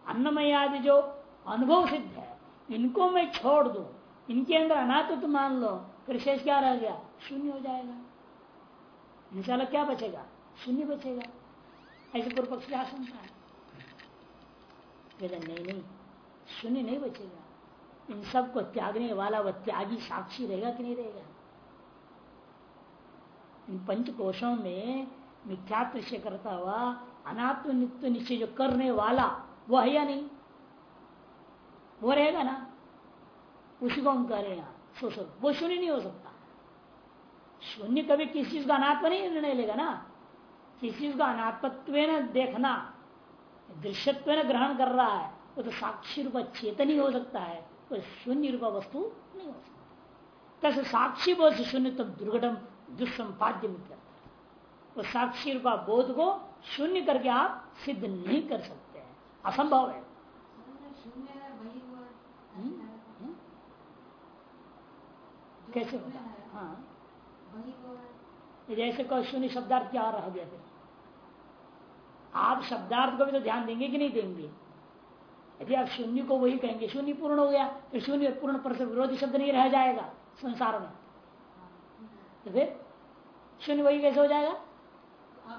अन्नमयादि जो अनुभव सिद्ध है, इनको मैं छोड़ दू। इनके अंदर अनाथ मान लो, फिर शेष क्या रह गया? शून्य हो जाएगा। इंशाला क्या बचेगा? शून्य बचेगा। ऐसे पूर्व पक्ष की आशंका है। नहीं नहीं, शून्य नहीं बचेगा। इन सबको त्यागने वाला वह त्यागी साक्षी रहेगा कि नहीं रहेगा? इन पंच कोशों में मिथ्यात्व करता हुआ, अनात्म नित्य निश्चय जो करने वाला वो है या नहीं? वो रहेगा ना? उसी को हम कह रहे हैं सो वो शून्य नहीं हो सकता। शून्य कभी किसी चीज़ का अनात्म नहीं निर्णय लेगा ना? किसी चीज़ का अनात्मत्व देखना दृश्यत्व ग्रहण कर रहा है वो तो साक्षी रूप चेतन ही हो सकता है वो शून्य रूप वस्तु नहीं हो सकता। तैसे साक्षी बोध से शून्य तब दुर्घटम है वो साक्षी रूपा बोध को शून्य करके आप सिद्ध नहीं कर सकते हैं। असंभव है। हम्म? कैसे होगा? हाँ जैसे कोई शून्य शब्दार्थ क्या रह गया फिर। आप शब्दार्थ को भी तो ध्यान देंगे कि नहीं देंगे? यदि आप शून्य को वही कहेंगे शून्य पूर्ण हो गया तो शून्य पूर्ण पर से विरोधी शब्द नहीं रह जाएगा संसार में। तो फिर शून्य वही कैसे हो जाएगा?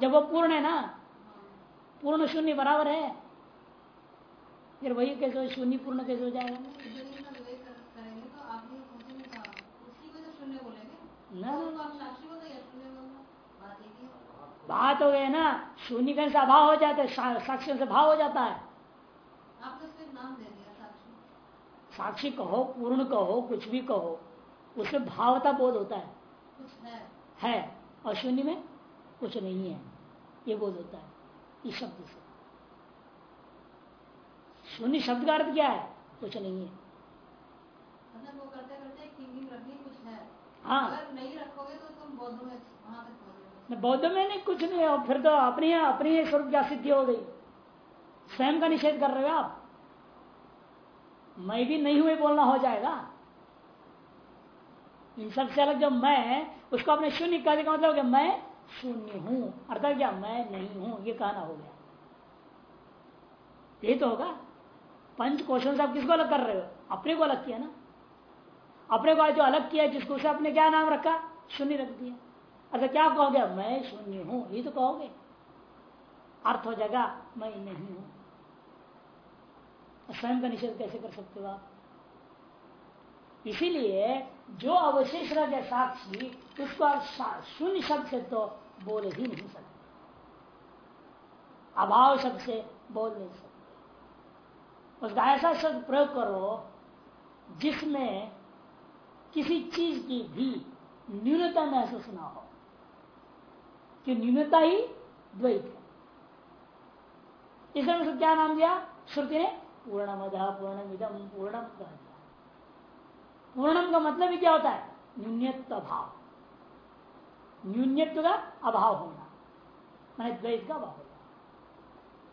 जब वो पूर्ण है ना पूर्ण शून्य बराबर है फिर वही कैसे शून्य पूर्ण कैसे हो जाएगा? बात हो गई ना शून्य कैसे अभाव हो जाता है साक्षी से भाव हो जाता है। साक्षी। कहो पूर्ण कहो कुछ भी कहो उसमें भावता बोध होता है। है, है और शून्य में कुछ नहीं है ये बोध होता है इस शब्द से। शून्य शब्द का अर्थ क्या है? कुछ नहीं है। मतलब कुछ है। अगर नहीं रखोगे तो तुम बौद्ध में नहीं, कुछ नहीं है फिर तो अपनी अपनी स्वरूप क्या सिद्धि हो गई। स्वयं का निषेध कर रहे हो आप? मैं भी नहीं हुए बोलना हो जाएगा। इन सबसे अलग जो मैं उसको अपने शून्य कहने का मतलब कि मैं शून्य हूँ। अर्थात क्या? मैं नहीं हूँ, ये कहना हो गया। ये तो होगा। पंच क्वेश्चन आप किसको अलग कर रहे हो? अपने को अलग किया ना। अपने को जो अलग किया जिसको उसे अपने क्या नाम रखा? शून्य रख दिया। अच्छा क्या कहोगे? मैं शून्य हूँ। ये तो कहोगे? अर्थ हो जाएगा, मैं नहीं हूँ। स्वयं का निषेध कैसे कर सकते हो आप? इसीलिए जो अवशेष रह गया साक्षी, उसको आप शून्य शब्द से तो बोल ही नहीं सकते। अभाव शब्द से बोल नहीं सकते। उसका ऐसा शब्द प्रयोग करो, जिसमें किसी चीज़ की भी न्यूनता महसूस ना हो। कि न्यूनता ही द्वैत है। इसमें क्या नाम दिया? श्रुति ने पूर्णमद पूर्णमिदम पूर्णम कह दिया। पूर्णम का मतलब ही क्या होता है? न्यूनत्व अभाव। न्यूनत्व का अभाव होना, मैंने द्वैत का अभाव होना।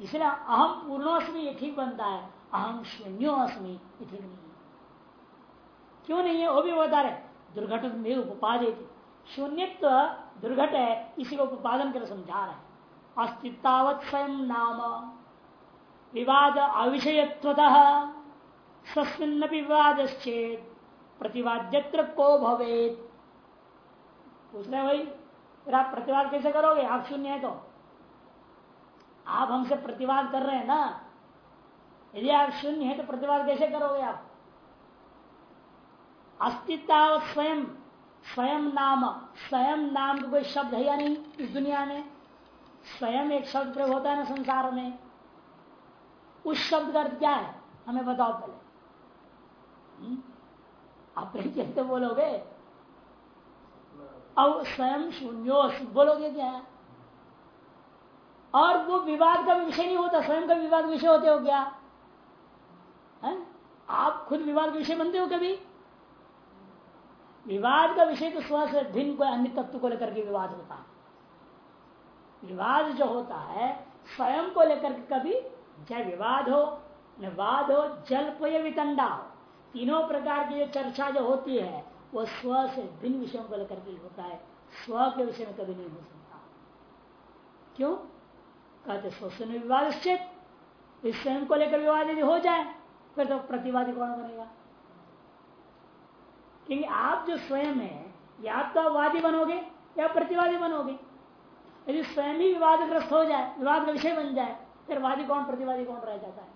इसलिए अहम पूर्णोस्मी ये ठीक बनता है अहम शून्योस्मी ये ठीक नहीं क्यों नहीं है? वो भी बता रहे दुर्घटन में उपादित शून्यत्व दुर्घट है, इसी को उपादन कर समझा रहे हैं। स्वयं नाम। विवाद अविषयत्वतः सस्मिन्न विवाद प्रतिवाद्यत्र को भवेत। पूछ रहे भाई, फिर आप प्रतिवाद कैसे करोगे? आप शून्य है तो। आप हमसे प्रतिवाद कर रहे हैं ना? यदि आप शून्य है तो प्रतिवाद कैसे करोगे आप? अस्तित्व स्वयं। स्वयं नाम स्वयं नाम का कोई शब्द है या नहीं इस दुनिया में? स्वयं एक शब्द प्रयोग होता है ना संसार में। उस शब्द का अर्थ क्या है? हमें बताओ पहले। हम्म? आप कहते बोलोगे? अब स्वयं शून्यो बोलोगे क्या? और वो विवाद का विषय नहीं होता। स्वयं का विवाद विषय होते हो क्या? है? आप खुद विवाद विषय बनते हो कभी? विवाद का विषय तो स्व से भिन्न कोई अन्य तत्व को लेकर के विवाद होता है। विवाद जो होता है, स्वयं को लेकर के कभी चाहे विवाद हो वाद हो जल्प या वितंडा हो, तीनों प्रकार की जो चर्चा जो होती है, वो स्व से भिन्न विषयों को लेकर के होता है। स्व के विषय में कभी नहीं हो सकता। क्यों? कहते स्व से विवाद इस स्वयं को लेकर विवाद यदि हो जाए, फिर तो प्रतिवादी कौन बनेगा? क्योंकि आप जो स्वयं है, या तो वादी बनोगे, या प्रतिवादी बनोगे। यदि स्वयं ही विवादग्रस्त हो जाए, विवाद का विषय बन जाए, फिर वादी कौन, प्रतिवादी कौन रह जाता है?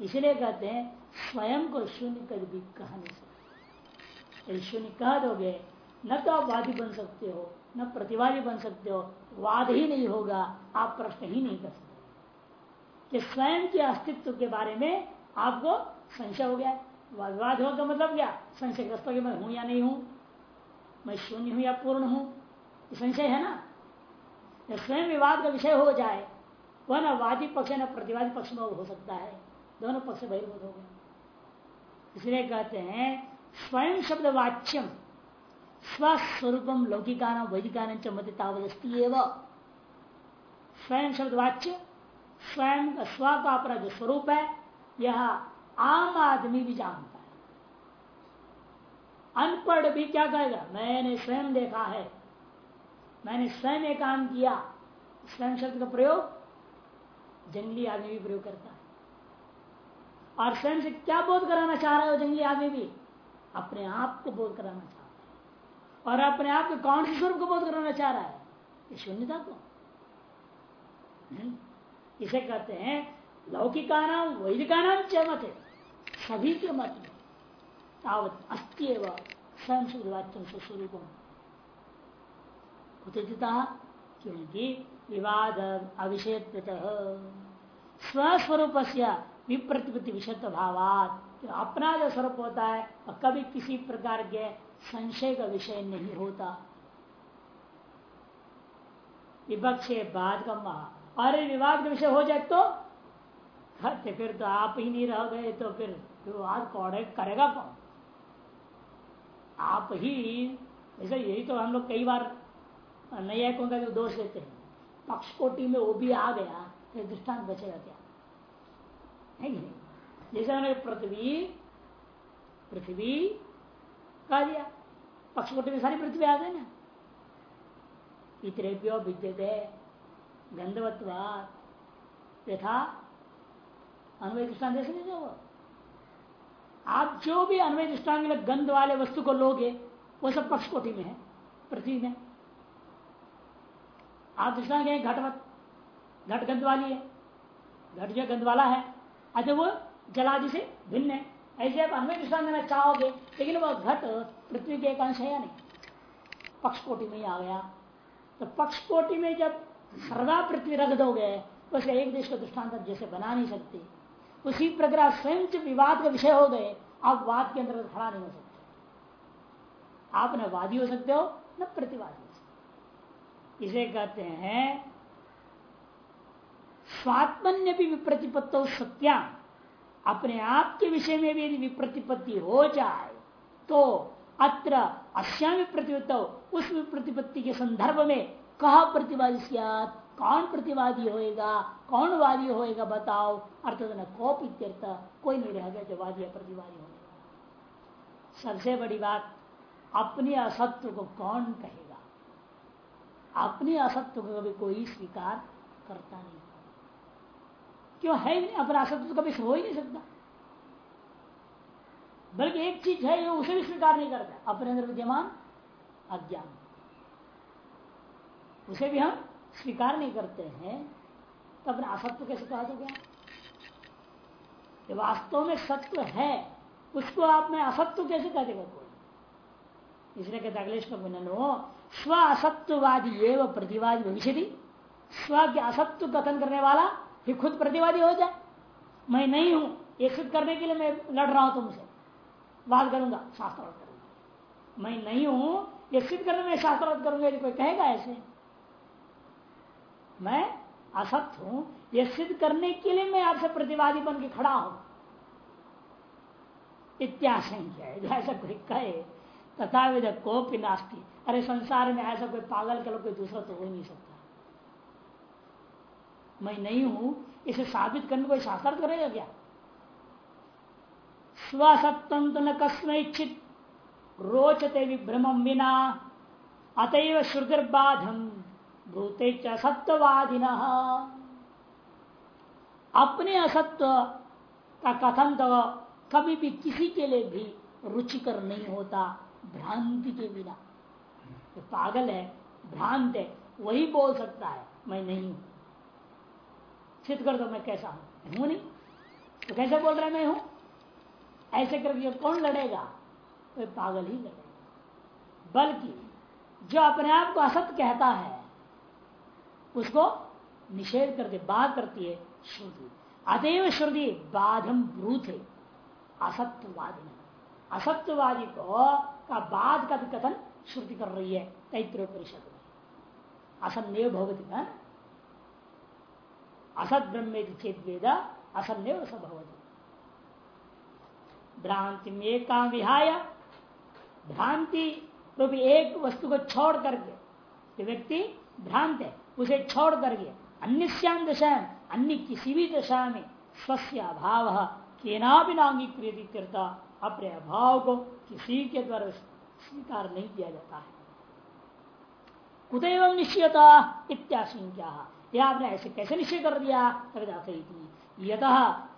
इसलिए कहते हैं, स्वयं को शून्य कर भी कहा नहीं सकते। यदि शून्य कह दोगे, न तो आप वादी बन सकते हो, न प्रतिवादी बन सकते हो, वाद ही नहीं होगा, आप प्रश्न ही नहीं कर सकते। कि स्वयं के अस्तित्व के बारे में आपको संशय हो गया विवाद हो का मतलब क्या? संशय कि मैं हूँ या नहीं हूँ? मैं शून्य हूँ या पूर्ण हूँ? संशय है ना? स्वयं विवाद का विषय हो जाए, वह न वादी पक्ष न प्रतिवादी पक्ष में हो सकता है। दोनों पक्ष बहिर्भूत हो गए। इसलिए कहते हैं, स्वयं शब्द वाच्यम, स्वस्वरूपम लौकिका नाम वैदिका चमति तावदस्ती स्वयं शब्द वाच्य, स्वयं स्व का अपना जो स्वरूप है। यह आम आदमी भी जानता है। अनपढ़ भी क्या कहेगा? मैंने स्वयं देखा है। मैंने स्वयं ये काम किया। स्वयं शब्द का प्रयोग जंगली आदमी भी प्रयोग करता है। और स्वयं से क्या बोध कराना चाह रहा है जंगली आदमी भी? अपने आप को बोध कराना चाहता है। और अपने आप के कौन से स्वरूप को बोध कराना चाह रहा है? ये शून्यता को। इसे कहते हैं लौकिका नाम वैदिका नाम च मत। है सभी के मत में तावत अस्ति स्वयं शुद्धवाच्यम से स्वरूप क्योंकि विवाद अविषेत स्वस्वरूप से विप्रतिपत्ति विषत भावात अपना जो स्वरूप होता है, और कभी किसी प्रकार के संशय का विषय नहीं होता। विपक्ष बाद का महा। और विवाद का विषय हो जाए तो फिर तो आप ही नहीं रह गए तो फिर विवाद कौन करेगा कौन? आप ही जैसे यही तो हम लोग कई बार नैयायिकों का दोष देते हैं। पक्ष कोटि में वो भी आ गया तो दृष्टांत बचेगा क्या? है नहीं? जैसे उन्होंने पृथ्वी पृथ्वी कहा दिया पक्ष कोटि में सारी पृथ्वी आ गई ना। इतरे इतरेभ्यो विद्यते गंधवत्वाद यथा अन्वय दृष्टान दे सकते वो। आप जो भी अन्वय दृष्टान गंध वाले वस्तु को लोगे, वो सब पक्ष कोटि में है, पृथ्वी में। आप दृष्टान कहें घटवत घट गंध वाली है, घट जो गंध वाला है अच्छा वो जलादि से भिन्न है। ऐसे आप अन्वय दृष्टान देना चाहोगे, लेकिन वह घट पृथ्वी के एक अंश है या नहीं? पक्ष कोटि में ही आ गया। तो पक्ष कोटि में जब सर्वा पृथ्वी रख दोगे तो एक देश का दृष्टांत जैसे बना नहीं सकते। उसी प्रकार स्वयं विवाद का विषय हो गए, आप वाद के अंदर खड़ा नहीं हो सकते। आप न वादी हो सकते हो, न प्रतिवादी हो सकते। इसे कहते हैं, स्वात्मन्य भी विप्रतिपत्तो सत्या। अपने आप के विषय में भी यदि विप्रतिपत्ति हो जाए तो अत्र अश्यामी प्रतिपत्त उस विप्रतिपत्ति के संदर्भ में कहा प्रतिवादी कौन प्रतिवादी होएगा? कौन वादी होएगा? बताओ। अर्थात न कोप इत्यर्थ कोई नहीं रह गया जो वादी या प्रतिवादी होगा सबसे बड़ी बात, अपने असत्व को कौन कहेगा? अपने असत्व को कभी कोई स्वीकार करता नहीं। क्यों? है नहीं, अपना असत्व तो कभी हो ही नहीं सकता। बल्कि एक चीज़ है, जो उसे भी स्वीकार नहीं करता। अपने अंदर विद्यमान अज्ञान। उसे भी हम स्वीकार नहीं करते हैं तो अपने असत्व कैसे कहा गया वास्तव में सत्व है, उसको आप में असत्व कैसे कह देगा कोई? इसलिए कहते अगले श्लोक स्व असत्ववादी एवं प्रतिवादी भविष्य स्व के असत्व कथन करने वाला फिर खुद प्रतिवादी हो जाए। मैं नहीं हूँ, ये सिद्ध करने के लिए मैं लड़ रहा हूँ तुमसे। बात करूँगा शास्त्र करूँगा। मैं नहीं हूँ, ये सिद्ध करने में शास्त्र करूँगा, यदि कोई कहेगा ऐसे। मैं असत हूँ यह सिद्ध करने के लिए मैं आपसे प्रतिवादी बन के खड़ा हूँ। इत्याशंख्य है ऐसा कोई कहे तथा विध कोपी नास्ती। अरे संसार में ऐसा कोई पागल के लोग कोई दूसरा तो हो ही नहीं सकता। मैं नहीं हूँ, इसे साबित करने कोई शास्त्र करेगा क्या? स्वसत्व न कस्म इच्छित रोचते विभ्रम बिना अतएव श्रुतिर्बाधम। भूते असत्ववादि अपने असत्व का कथन तो कभी भी किसी के लिए भी रुचिकर नहीं होता, भ्रांति के बिना। तो पागल है, भ्रांत है, वही बोल सकता है, मैं नहीं हूँ। सिद्ध कर दो, मैं कैसा हूँ? हूँ नहीं? तो कैसे बोल रहे मैं हूँ? ऐसे करके कौन लड़ेगा? तो पागल ही लड़ेगा। बल्कि जो अपने आप को असत कहता है उसको निषेध करते बाध करती है श्रुति। अतएव श्रुति बाधम ब्रूथ। असत्यवादी असत्यवादी को का बाद का भी कथन श्रुति कर रही है तैत्र परिषद में। असन्देव भवती है असत ब्रह्म चेत वेद असन्देव सभवती भ्रांति में एक काम विहाय भ्रांति रूपी एक वस्तु को छोड़ करके व्यक्ति भ्रांत है। उसे छोड़ करके अन्य श्याम दशा अन्य किसी भी दशा में स्वस्थ अभाव केना भी नांगीकृत अपने अभाव को किसी के द्वारा स्वीकार नहीं किया जाता है। कुतव निश्चयता इत्याशंका यह आपने ऐसे कैसे निश्चय कर दिया? यत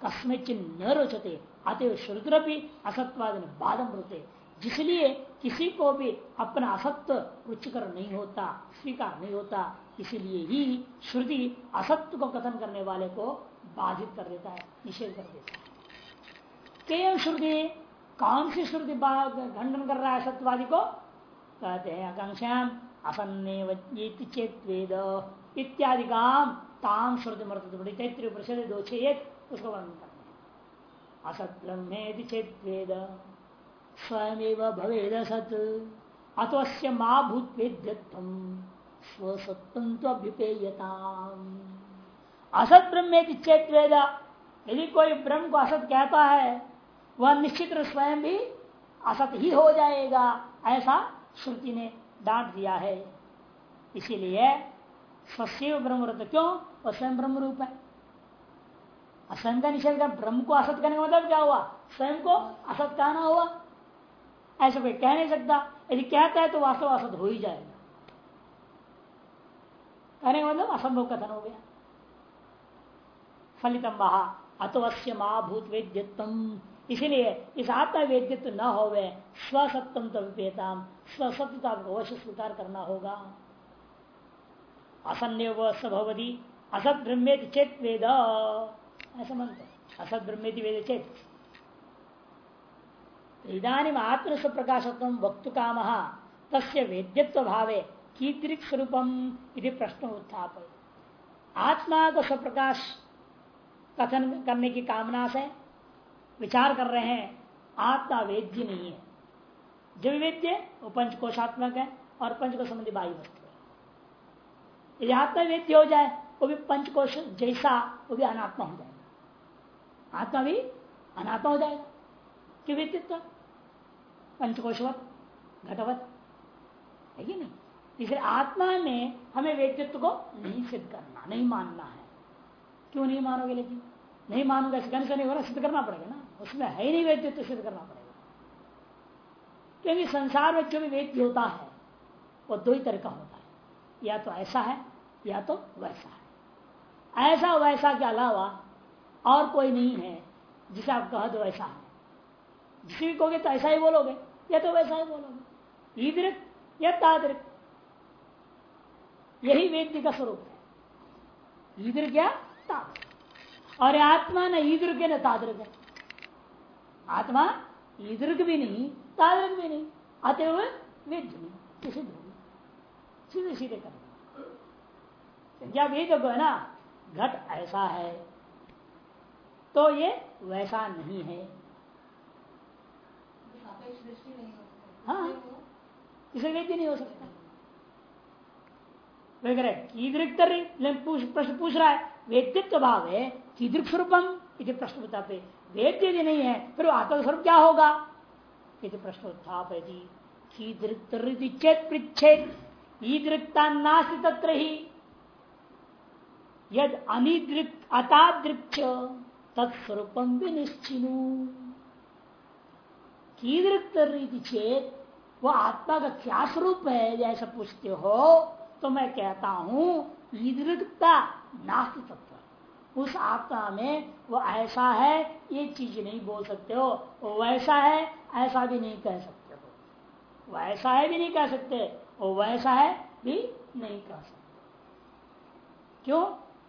कस्मचिन न रोचते अतव श्रुतरपि असत्वाद बाधम होते जिसलिए किसी को भी अपना असत्य रुचिकर नहीं होता, स्वीकार नहीं होता, इसीलिए ही श्रुति असत्य को कथन करने वाले को बाधित कर देता है, निषेध कर देता है। केवल श्रुति, कौन सी श्रुति खंडन कर रहा है सत्यवादी को? कहते हैं आकांक्षाम असन्ने चेत वेद। इत्यादि काम ताम श्रुति मृत तैत्र प्रसिद्ध दो छेद उसको वर्णन करते हैं। असत ब्रह्मे चेत वेद। स्वयं भवेद सत। अतोस्य माँ भूत स्वसत्तुपेयता असत ब्रह्म चेत वेद यदि कोई ब्रह्म को असत कहता है, वह निश्चित रूप स्वयं भी असत ही हो जाएगा, ऐसा श्रुति ने डांट दिया है। इसीलिए स्वयं ब्रह्म क्यों? वह स्वयं ब्रह्म रूप है। असंग का निषेध कर ब्रह्म को असत करने का मतलब क्या हुआ? स्वयं को असत कहना हुआ। ऐसा कोई कह नहीं सकता। यदि कहता है तो वास्तव असत हो ही जाएगा। कहने का मतलब असंभव कथन हो गया। फलितम बहा अतवश्य महाभूत वेद्यत्म इसीलिए इस आत्मा वेद्यत्व न हो स्वसत्तम तवेता स्वसत्यता को अवश्य स्वीकार करना होगा। असन्य सभवती असत ब्रह्मेद चेत वेद। ऐसा मानते असत ब्रह्मेद वेद चेत। इधानी आत्म स्वप्रकाशत्व वक्त काम तस्य वेद्यत्व भावे कीदृक स्वरूपम यदि प्रश्न उत्थाप आत्मा को स्वप्रकाश कथन करने की कामना से विचार कर रहे हैं, आत्मा वेद्य नहीं है। जो वेद्य, वो पंचकोशात्मक है और पंचकोश संबंधी बाह्य वस्तु है। यदि आत्मा वेद्य हो जाए, वो भी पंचकोश जैसा, वो भी अनात्मा हो जाएगा। आत्मा भी अनात्मा हो जाएगा। क्यों व्यक्तित्व पंचकोशवत, घटवत, है कि नहीं इसलिए आत्मा में हमें व्यक्तित्व को नहीं सिद्ध करना, नहीं मानना है। क्यों नहीं मानोगे लेकिन? नहीं मानूँगा सिद्ध नहीं होगा सिद्ध करना पड़ेगा ना। उसमें है ही नहीं व्यक्तित्व, सिद्ध करना पड़ेगा। क्योंकि संसार में जो भी व्यक्ति होता है, वो दो ही तरह का होता है। या तो ऐसा है, या तो वैसा है। ऐसा वैसा के अलावा और कोई नहीं है, जिसे आप कह दो ऐसा है। जिसे भी कहोगे तो ऐसा ही बोलोगे, या तो वैसा ही बोलोगे। ईदृक या तादृक यही वेद्य का स्वरूप है। ईदृक या तादृक और आत्मा न ईदृक है न तादृक है। आत्मा ईदृक भी नहीं तादृक भी नहीं, अतएव वेद्य नहीं किसी सीधे सीधे कर क्या वेद को है ना, घट ऐसा है तो ये वैसा नहीं है। हाँ। इसे वेद्य नहीं हो सकता। प्रश्न पूछ रहा है। वेद्यत्व भाव है, कीदृक स्वरूपम? प्रश्न वेद्य यदि नहीं है, फिर आत्मस्वरूप क्या होगा? प्रश्न कीदृक चेत पृछेद ईदृक्ता तत्र ही। यद तत्स्वरूपम भी कीदृक चेत वो आत्मा का क्या स्वरूप है, जैसा पूछते हो तो मैं कहता हूँ, ईदृकता नास्ति तत्व। उस आत्मा में वो ऐसा है, ये चीज़ नहीं बोल सकते हो, वो वैसा है, ऐसा भी नहीं कह सकते हो। वैसा है भी नहीं कह सकते, वो वैसा है भी नहीं कह सकते। क्यों?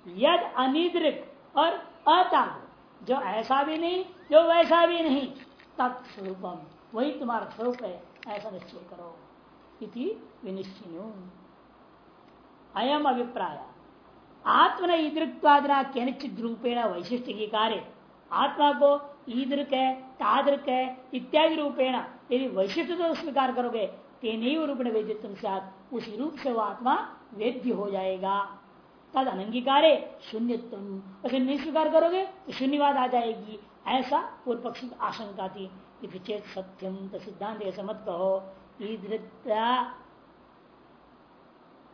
यद अनिद्रिक और अताग जो ऐसा भी नहीं, जो वैसा भी नहीं। तत्स्वरूपम वही तुम्हारा स्वरूप है, ऐसा निश्चय करो। इति विनिश्चिनु। अयम अभिप्राय। आत्मन ईदृक्वादना केनचित रूपेण वैशिष्ट की कार्य आत्मा को ईदृक है, तादृक है, इत्यादि रूपेण यदि वैशिष्ट तो स्वीकार करोगे तेन रूप में वेद्यत्म साथ उसी रूप से वो आत्मा वेद्य हो जाएगा। तद अनंगीकार शून्यत्म अगर नहीं स्वीकार करोगे तो शून्यवाद आ जाएगी। ऐसा पूर्व पक्षी आशंका थी चेत सत्यम तो सिद्धांत ऐसा मत कहो ईदृक्ता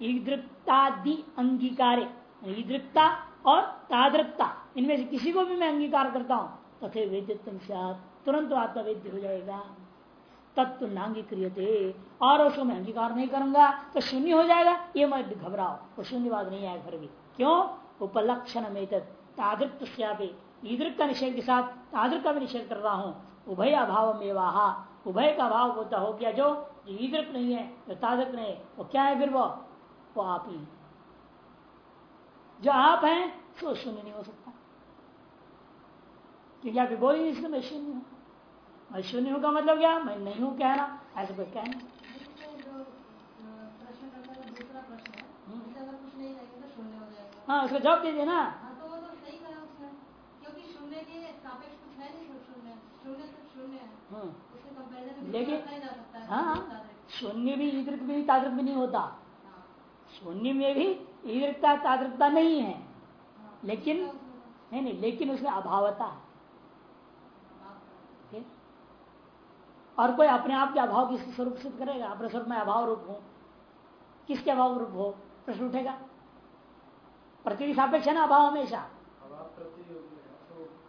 ईदृक्तादि अंगीकार ईदृक्ता और तादृक्ता इनमें से किसी को भी मैं अंगीकार करता हूँ, तथे वेद्यत्म तुरंत आत्मा वेद्य हो जाएगा। तत्व नांगी नांगीक्रियते, और उसको मैं अंगीकार नहीं करूँगा तो शून्य हो जाएगा, ये मैं घबराओ, वो शून्यवाद नहीं आएगा फिर भी क्यों? उपलक्षण में तादृक् ईदृक का निषेध के साथ तादृक का भी निषेध कर रहा हूँ। उभय अभाव में वाहा उभय का अभाव होता हो गया जो ईदृक नहीं है जो तादृक नहीं है वो क्या है फिर वो? वो आप ही जो आप हैं तो शून्य नहीं हो सकता। क्योंकि आप बोल ही इसलिए मैं शून्य हूँ। मैं शून्य हूँ का मतलब क्या? मैं नहीं हूँ कहना। ऐसा कोई कहना? प्रश्न करता है दूसरा प्रश्न है। उससे लेकिन- रखा ही सकता है। हाँ शून्य भी ईदृक भी तादृक भी नहीं होता। हाँ, शून्य में भी ईदृकता तादृकता नहीं है। हाँ। लेकिन नहीं नहीं लेकिन उसमें अभावता है। हाँ, और कोई अपने आप के अभाव किसी स्वरूप सिद्ध करेगा? अपने स्वरूप में अभाव रूप हो। किसके अभाव रूप हो? प्रश्न उठेगा। प्रति सापेक्ष है ना अभाव हमेशा।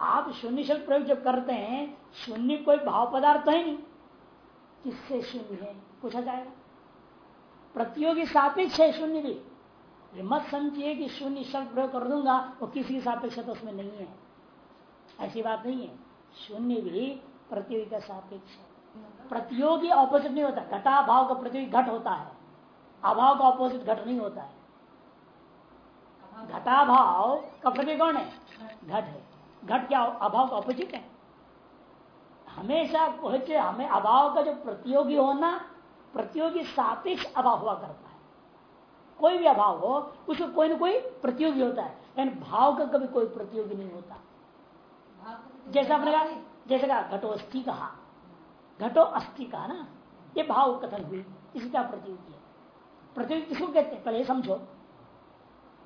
आप शून्य शब्द प्रयोग जब करते हैं, शून्य कोई भाव पदार्थ है नहीं। किससे शून्य है? पूछा जाएगा। प्रतियोगी सापेक्ष है शून्य भी मत समझिए कि शून्य शब्द प्रयोग कर दूँगा, वो किसी सापेक्ष तो उसमें नहीं है। ऐसी बात नहीं है। शून्य भी प्रतियोगी का सापेक्ष है। प्रतियोगी ऑपोजिट नहीं होता। घटा भाव का प्रतियोगी घट होता है। अभाव का ऑपोजिट घट नहीं होता है। घटा भाव का प्रतियोगी कौन है? घट है। घट क्या अभाव का अपोजिट है। हमेशा कुछ हमें अभाव का जो प्रतियोगी होना, प्रतियोगी सापेक्ष अभाव हुआ करता है। कोई भी अभाव हो, उसमें कोई ना कोई प्रतियोगी होता है। लेकिन भाव का कभी कोई प्रतियोगी नहीं होता। जैसा आपने कहा, जैसे कहा, घटो अस्थि कहा। घटो अस्थि कहा ना, ये भाव कथन हुई। इसी इसका प्रतियोगी है। प्रतियोगी किसको कहते हैं? पहले समझो।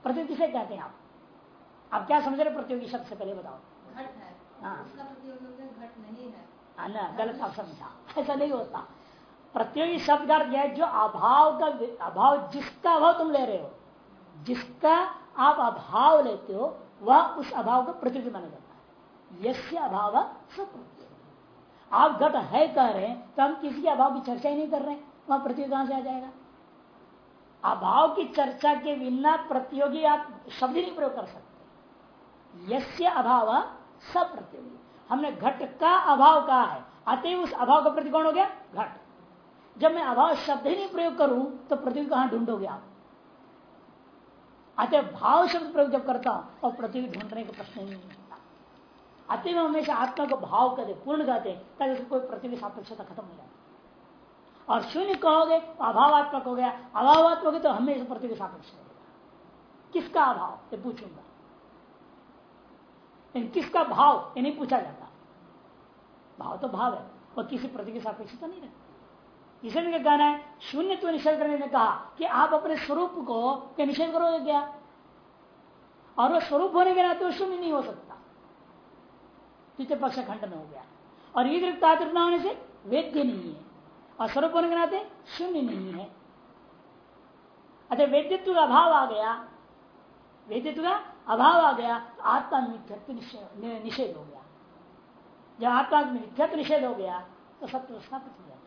प्रतियोगी किसे कहते हैं आप? आप क्या समझ रहे प्रतियोगी शब्द से पहले बताओ। ना गलत समझा। ऐसा नहीं होता। प्रतियोगी शब्द अर्थ है जो अभाव का अभाव जिसका अभाव तुम ले रहे हो जिसका आप अभाव लेते हो वह उस अभाव का प्रतियोगी माना जाता है। यस्य अभाव सब आप घट है कह रहे हैं तो हम किसी के अभाव की चर्चा ही नहीं कर रहे हैं वहाँ प्रतियोगी कहाँ से आ जाएगा? अभाव की चर्चा के बिना प्रतियोगी आप शब्द ही नहीं प्रयोग कर सकते। यस्य अभाव सब प्रतियोगी हमने घट का अभाव कहा है। अतः उस अभाव का प्रति कौन हो गया घट। जब मैं अभाव शब्द ही नहीं प्रयोग करूँ तो प्रतियोगी कहाँ ढूंढोगे आप? अतः भाव शब्द प्रयोग जब करता हूँ और प्रतियोगी ढूँढने का प्रश्न नहीं होता। अतः में हमेशा आत्मा को भाव कहते पूर्ण कहते हैं, ताकि कोई प्रतियोगी सापेक्षता खत्म हो जाए। और शून्य कहोगे तो अभावात्मक हो गया। अभावात्मक है तो हमेशा प्रतियोगी सापेक्ष किसका अभाव? ये पूछूँगा। किसका भाव? ये नहीं पूछा जाता। भाव तो भाव है और किसी प्रति के सापेक्षता नहीं रहता। इसे भी कहना है? शून्य तो निषेध करने ने कहा कि आप अपने स्वरूप को क्या निषेध करोगे क्या? और वह स्वरूप होने के नाते शून्य नहीं हो सकता। तृतीय पक्ष खंडन हो गया। और ये तात्रिक होने से वेद्य नहीं है। और स्वरूप होने के नाते शून्य नहीं है। अच्छा वेद्यत्व का अभाव आ गया। वेद्यत्व का अभाव आ गया तो आत्मा मिथ्यत्व निषेध हो गया। जब आत्मा मिथ्यत्व निषेध हो गया तो सत्य स्थापित हो जाता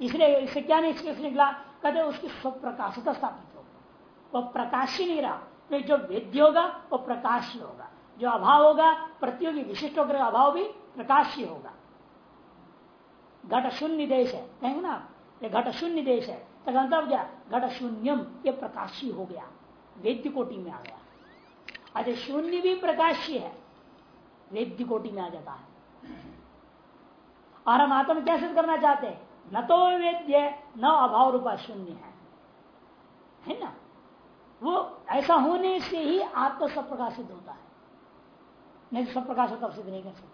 इसलिए इससे क्या निष्कर्ष निकला कहते उसकी स्वप्रकाशता स्थापित होगा वह प्रकाशी नहीं रहा। तो जो वेद्य होगा, वो प्रकाशी होगा। जो अभाव होगा, प्रतियोगी विशिष्ट होकर अभाव भी प्रकाशी होगा। घट शून्य देश है। कहेंगे ना ये घट शून्य देश है। तो गंतव्य घट शून्यम ये प्रकाशी हो गया। वेद्य कोटि में आ गया। अच्छा शून्य भी प्रकाशी है वेद्य कोटि में आ जाता है। और हम आत्मा क्या सिद्ध करना चाहते हैं। न तो वेद्य, न अभाव रूपा शून्य है। है ना? वो ऐसा होने से ही आत्मा सब प्रकाशित होता है। नहीं तो सब प्रकाश होता सिद्ध नहीं कर सकता।